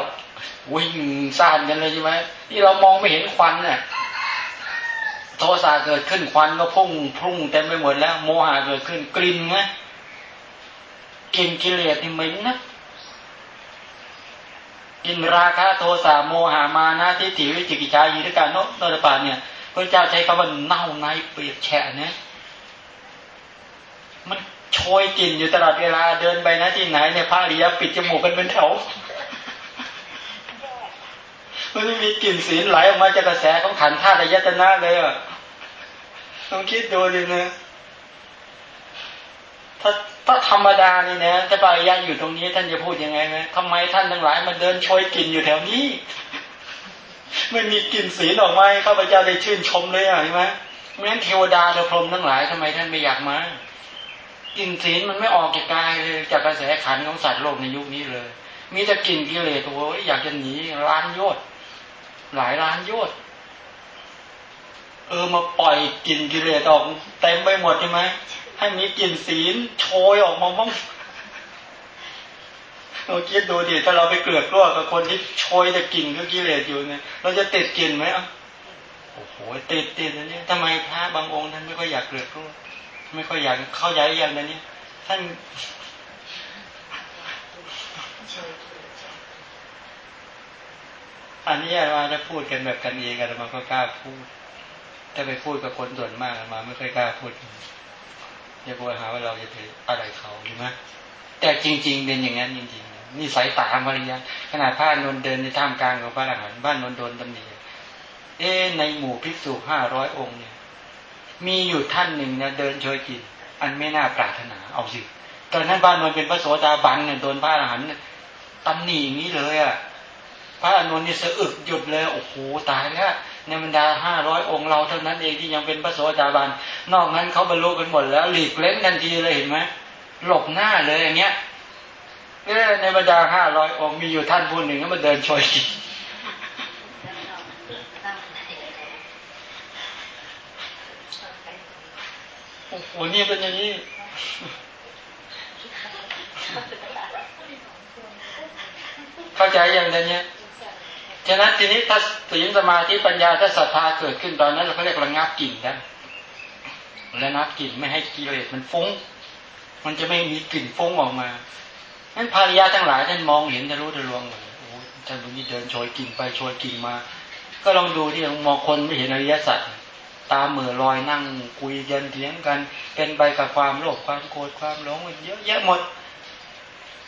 วิ่งซ่านกันเลยใช่ไหมที่เรามองไม่เห็นควันเนี่ยโทสะเกิดขึ้นควันก็พุ่งพุ่งเต็มไปหมดแล้ว โมหะเกิดขึ้นกลิ่นไงกลิ่นกิเลสนี่เหม็นนะ กินราคะโทสะโมหามานะทิฏฐิวิจิกิจายิริการโนโนตปาเนี่ยพระเจ้าใช้คำว่าเน่าในเปียกแฉะเนี่ยมันโชยกลิ่นอยู่ตลอดเวลาเดินไปนะที่ไหนเนี่ยพระริยปิดจมูกกันเป็นแถวมันไม่มีกลิ่นศีลไหลออกมาจากกระแสของขันธาตุยตนะเลยอะต้องคิดดูดินะ ถ้าถ้าธรรมดานี่นะถ้าปริยาอยู่ตรงนี้ ท่านจะพูดยังไงไหมทำไมท่านทั้งหลายมาเดินโชยกลิ่นอยู่แถวนี้ ไม่มีกลิ่นศีลออกมาข้าพเจ้าได้ชื่นชมเลยอะใช่ไหมไม่งั้นเทวดาเทพรหมทั้งหลายทำไมท่านไม่อยากมากลิ่นศีลมันไม่ออกจากกายเลยจากกระแสขันของสัตว์โลกในยุคนี้เลย มีแต่กลิ่นกิเลสโอ้ยอยากจะหนีล้านโยชน์หลายล้านโยชน์เออมาปล่อยกลิ่นกิเลสออกเต็มไปหมดใช่ไหม ให้มีกลิ่นศีลโชยออกมาบ้างเราคิดดูดิถ้าเราไปเกลือกกลัวกับคนที่โชยแต่กลิ่นก็กิเลสอยู่เนี่ย เราจะติดกลิ่นไหมอะโอ้โหติดติดนะเนี่ยทำไมพระบางองค์ท่านไม่ค่อยอยากเกลือกกลัวไม่ค่อยอยากเข้าใจอย่างนี้ท่านอันนี้เราจะพูดกันแบบกันเองกันมาก็กล้าพูด ถ้าไปพูดกับคนส่วนมากมาไม่ค่อยกล้าพูด อย่ากลัวหาว่าเราจะไปอะไรเขาใช่ไหมแต่จริง ๆ เป็นอย่างนั้นจริงๆนี่สายตาภริยาขนาดพระนนเดินในท่ามกลางของพระอรหันต์บ้านนนโดนตำหนิเอ๊ในหมู่ภิกษุห้าร้อยองค์เนี่ย มีอยู่ท่านหนึ่งเนี่ยเดินโชยกินอันไม่น่าปรารถนาเอาสิตอนนั้นบ้านนนเป็นพระโสดาบันเนี่ยโดนพระอรหันต์ตำหนิอย่างนี้เลยอะพระอนุนนี่สะอึกหยุดเลยโอ้โหตายแล้ว ในบรรดาห้าร้อยองค์เราเท่านั้นเองที่ยังเป็นพระโสดาบัน นอกนั้นเขาบรรลุกันหมดแล้วหลีกเล้นทันทีเลยเห็นไหมหลบหน้าเลยอย่างเงี้ยในบรรดาห้าร้อยองค์มีอยู่ท่านผู้หนึ่งก็มาเดินชยกินโอ้โหนี่เป็นอย่างนี้เข้าใจอย่างนี้ ฉะนั้นทีนี้ถ้าศีลสมาธิปัญญาถ้าศรัทธาเกิดขึ้นตอนนั้นเราก็เรียกระงับกลิ่นได้ระงับกลิ่นไม่ให้กิเลสมันฟุ้ง มันจะไม่มีกลิ่นฟุ้งออกมานั้นภาริยาทั้งหลายท่านมองเห็นจะรู้จะลวงเลยโอ้ท่านตรงนี้เดินโชยกลิ่นไปโชยกลิ่นมา ก็ลองดูที่มองคนไม่เห็นอริยสัจตาเหมือลอยนั่งคุยยันเถียงกัน เป็นไปกับความโลภความโกรธความหลงเยอะแยะหมด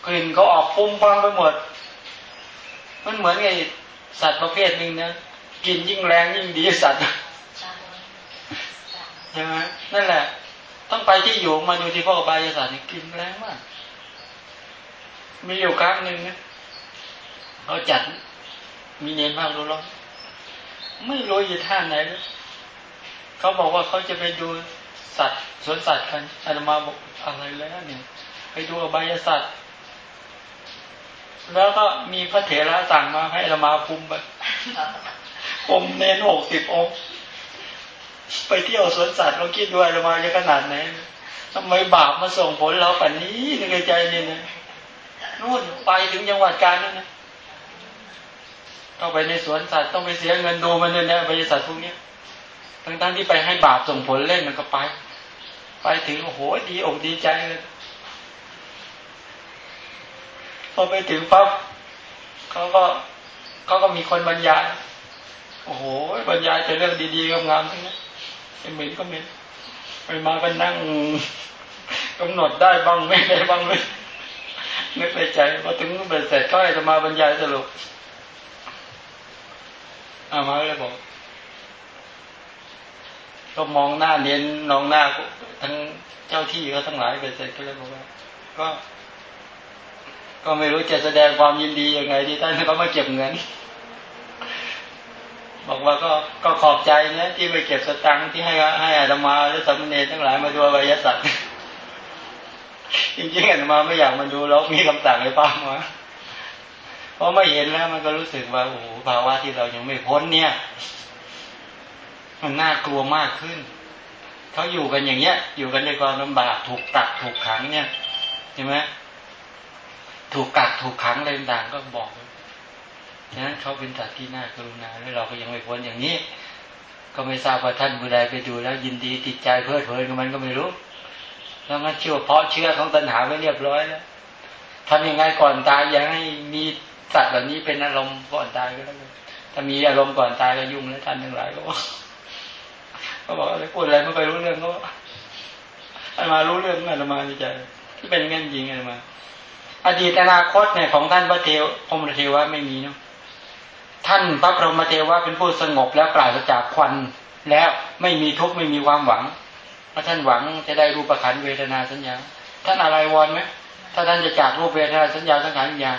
กลิ่นก็ออกฟุ้งฟังไปหมด มันเหมือนไง สัตว์ประเภทหนึ่งนะกินยิ่งแรงยิ่งดีสัตว์ใช่ไหมนั่นแหละ ต้องไปที่อยู่มาดูที่พ่อบายสัตว์กินแรงมาก มีอยู่ครั้งหนึ่งนะเขาจัดมีเน้นมากรู้ร้องไม่รู้อยู่ท่าไหนเลยเขาบอกว่าเขาจะไปดูสัตว์สวนสัตว์กันอาตมาบอกอะไรแล้วเนี่ย ไปดูอบายสัตว์ แล้วก็มีพระเถระสั่งมาให้เรามาคุมไปคุมเน้นหกสิบองค์ไปเที่ยวสวนสัตว์เราคิดด้วยเรามาจะขนาดไหนทำไมบาปมาส่งผลเราป่านนี้ในใจนี่นะนู่นไปถึงจังหวัดกาญนั่นนะเข้าไปในสวนสัตว์ต้องไปเสียเงินดูมันเลยนะบริษัทพวกนี้ทั้งๆที่ไปให้บาปส่งผลเล่นมันก็ไป ไปถึงโอ้โหดีอกดีใจเลย พอไปถึงปั๊บเขาก็เขาก็มีคนบรรยาย โอ้โห บรรยายแต่เรื่องดีๆงามๆทั้งนั้นเหม็นก็เหม็นไปมาก็นั่งกำหนดได้บ้างไม่ได้บ้างเลยนึกในใจพอถึงเบ็ดเสร็จก็จะมาบรรยายสรุปอามาเลยบอกก็มองหน้าเน้นน้องหน้าทั้งเจ้าที่ก็ทั้งหลายเบ็ดเสร็จก็เลยบอกว่า ก็ ก็ไม่รู้จะแสดงความยินดียังไงที่ท่านเขามาเก็บเงิน บอกว่าก็ก็ขอบใจนะที่ไปเก็บสตังค์ที่ให้ให้อาตมาและสามเณรทั้งหลายมาดูวิยสัตว์จริงๆอาตมาไม่อยากมาดูแล้วมีคำสั่งให้ป้ามาเพราะไม่เห็นแล้วมันก็รู้สึกว่าโอ้โหภาวะที่เรายังไม่พ้นเนี่ย มันน่ากลัวมากขึ้นเขาอยู่กันอย่างเงี้ย อยู่กันในความลำบากถูกตัดถูกขังเนี่ยใช่ไหม ถูกกักถูกขังอะไรต่างก็บอกนะเขาเป็นสัตว์ที่น่ากรุณาแล้วเราก็ยังไม่พ้นอย่างนี้ ก็ไม่ทราบว่าท่านบุใดไปดูแล้วยินดีติดใจเพลิดเพลินกับมันก็ไม่รู้ แล้วงั้นเชื่อเพราะเชื่อของตัณหาไว้เรียบร้อยแล้วทำยังไงก่อนตายอย่าให้มีสัตว์แบบนี้เป็นอารมณ์ก่อนตายก็แล้วกันถ้ามีอารมณ์ก่อนตายก็ยุ่งแล้วท่านทั้งหลายก็บอกก็บอกอะไรพูดอะไรไม่ไปรู้เรื่องก็อามารู้เรื่องอามาในใจที่เป็นงั้นจริงอามา อดีตอนาคตเนี่ยของท่านพระเทวพรมเทวะไม่มีเนาะท่านพระพรหมเทวะเป็นผู้สงบแล้วปราศจากควัน แล้วไม่มีทุกข์ไม่มีความหวังเพราะท่านหวังจะได้รูปขันเวทนาสัญญา ท่านอะไรวอนไหมถ้าท่านจะจากรูปเวทนาสัญญาสังขารวิญญาณ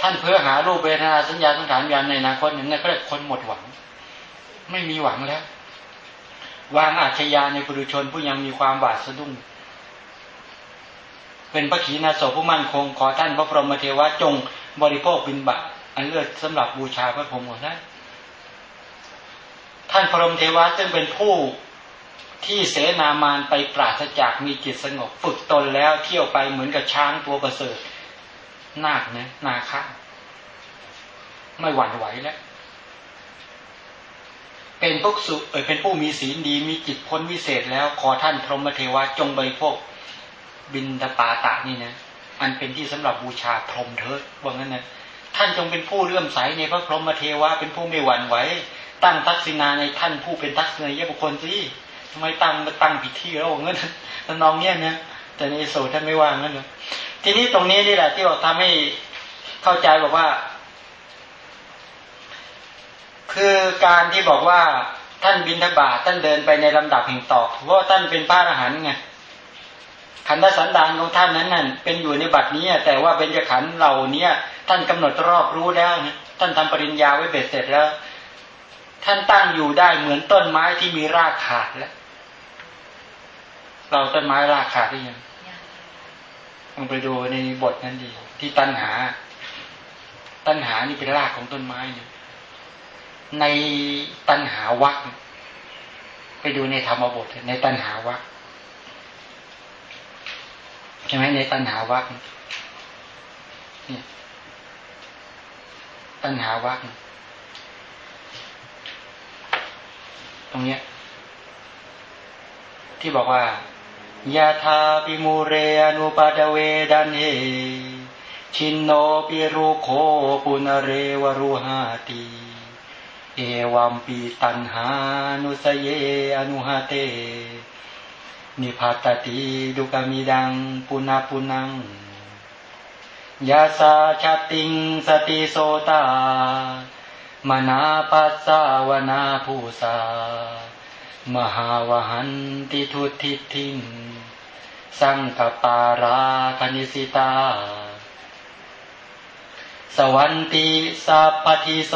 ท่านเพื่อหารูปเวทนาสัญญาสังขารวิญญาณในอนาคตนั้นก็เรียกคนหมดหวัง ไม่มีหวังแล้ว วางอาชญาในปุถุชนผู้ยังมีความบาดสะดุ้ง เป็นพระขีณาสพผู้มั่นคง ขอท่านพระพรหมเทวะจงบริโภคบินบาอันเลือดสำหรับบูชาพระพรหมของท่านท่านพรหมเทวะซึ่งเป็นผู้ที่เสนามานไปปราศจากมีจิตสงบฝึกตนแล้วเที่ยวไปเหมือนกับช้างตัวประเสริฐนาคนะนาคาไม่หวั่นไหวแล้ว เป็นพวกสุเออเป็นผู้มีศีลดีมีจิตพ้นวิเศษแล้ว ขอท่านพรหมเทวะจงบริโภค บินตปาตะนี่นะอันเป็นที่สำหรับบูชาพรหมเถิดว่างั้นนะท่านจงเป็นผู้เลื่อมใสในพระพรหมเทวะเป็นผู้ไม่หวั่นไหวตั้งทักษิณาในท่านผู้เป็นทักษิณาเยบุคคลสิทำไมตั้งมาตั้งผิดที่แล้วว่างั้นน้องเนี่ยนะแต่ในโสท่านไม่ว่างั้นเลยทีนี้ตรงนี้นี่แหละที่บอกทำให้เข้าใจบอกว่า คือการที่บอกว่าท่านบินทบาทท่านเดินไปในลำดับแห่งตอกเพราะท่านเป็นพระอรหันต์ไง ขันธสันดานของท่านนั้นนั่นเป็นอยู่ในบัดนี้ แต่ว่าเป็นจขันธ์เหล่านี้ท่านกำหนดรอบรู้แล้วท่านทำปริญญาไว้เบ็ดเสร็จแล้ว ท่านตั้งอยู่ได้เหมือนต้นไม้ที่มีรากขาดแล้ว เราต้นไม้รากขาดได้ยังลองไปดูในบทนั้นดี ที่ตัณหา ตัณหานี่เป็นรากของต้นไม้เนี่ยในตัณหาวักไปดูในธรรมบทในตัณหาวัก ใช่ไหมในตัณหาวักเนี่ยตัณหาวักตรงเนี้ย ที่บอกว่ายาธาปิมูเรอนุปาดเวดันเฮชินโนปิรุโคปุนเรวรุหาตีเอวัมปีตันหานุสเยอนุหาเต นิพัตติดุกามิดังปุนาปุนังยาสาชาติงสติโสตามนาปัสสาวนาภูสามหาวหันติทุติทิงสังกปาราคณิสิตา สวันติสัพพทิโส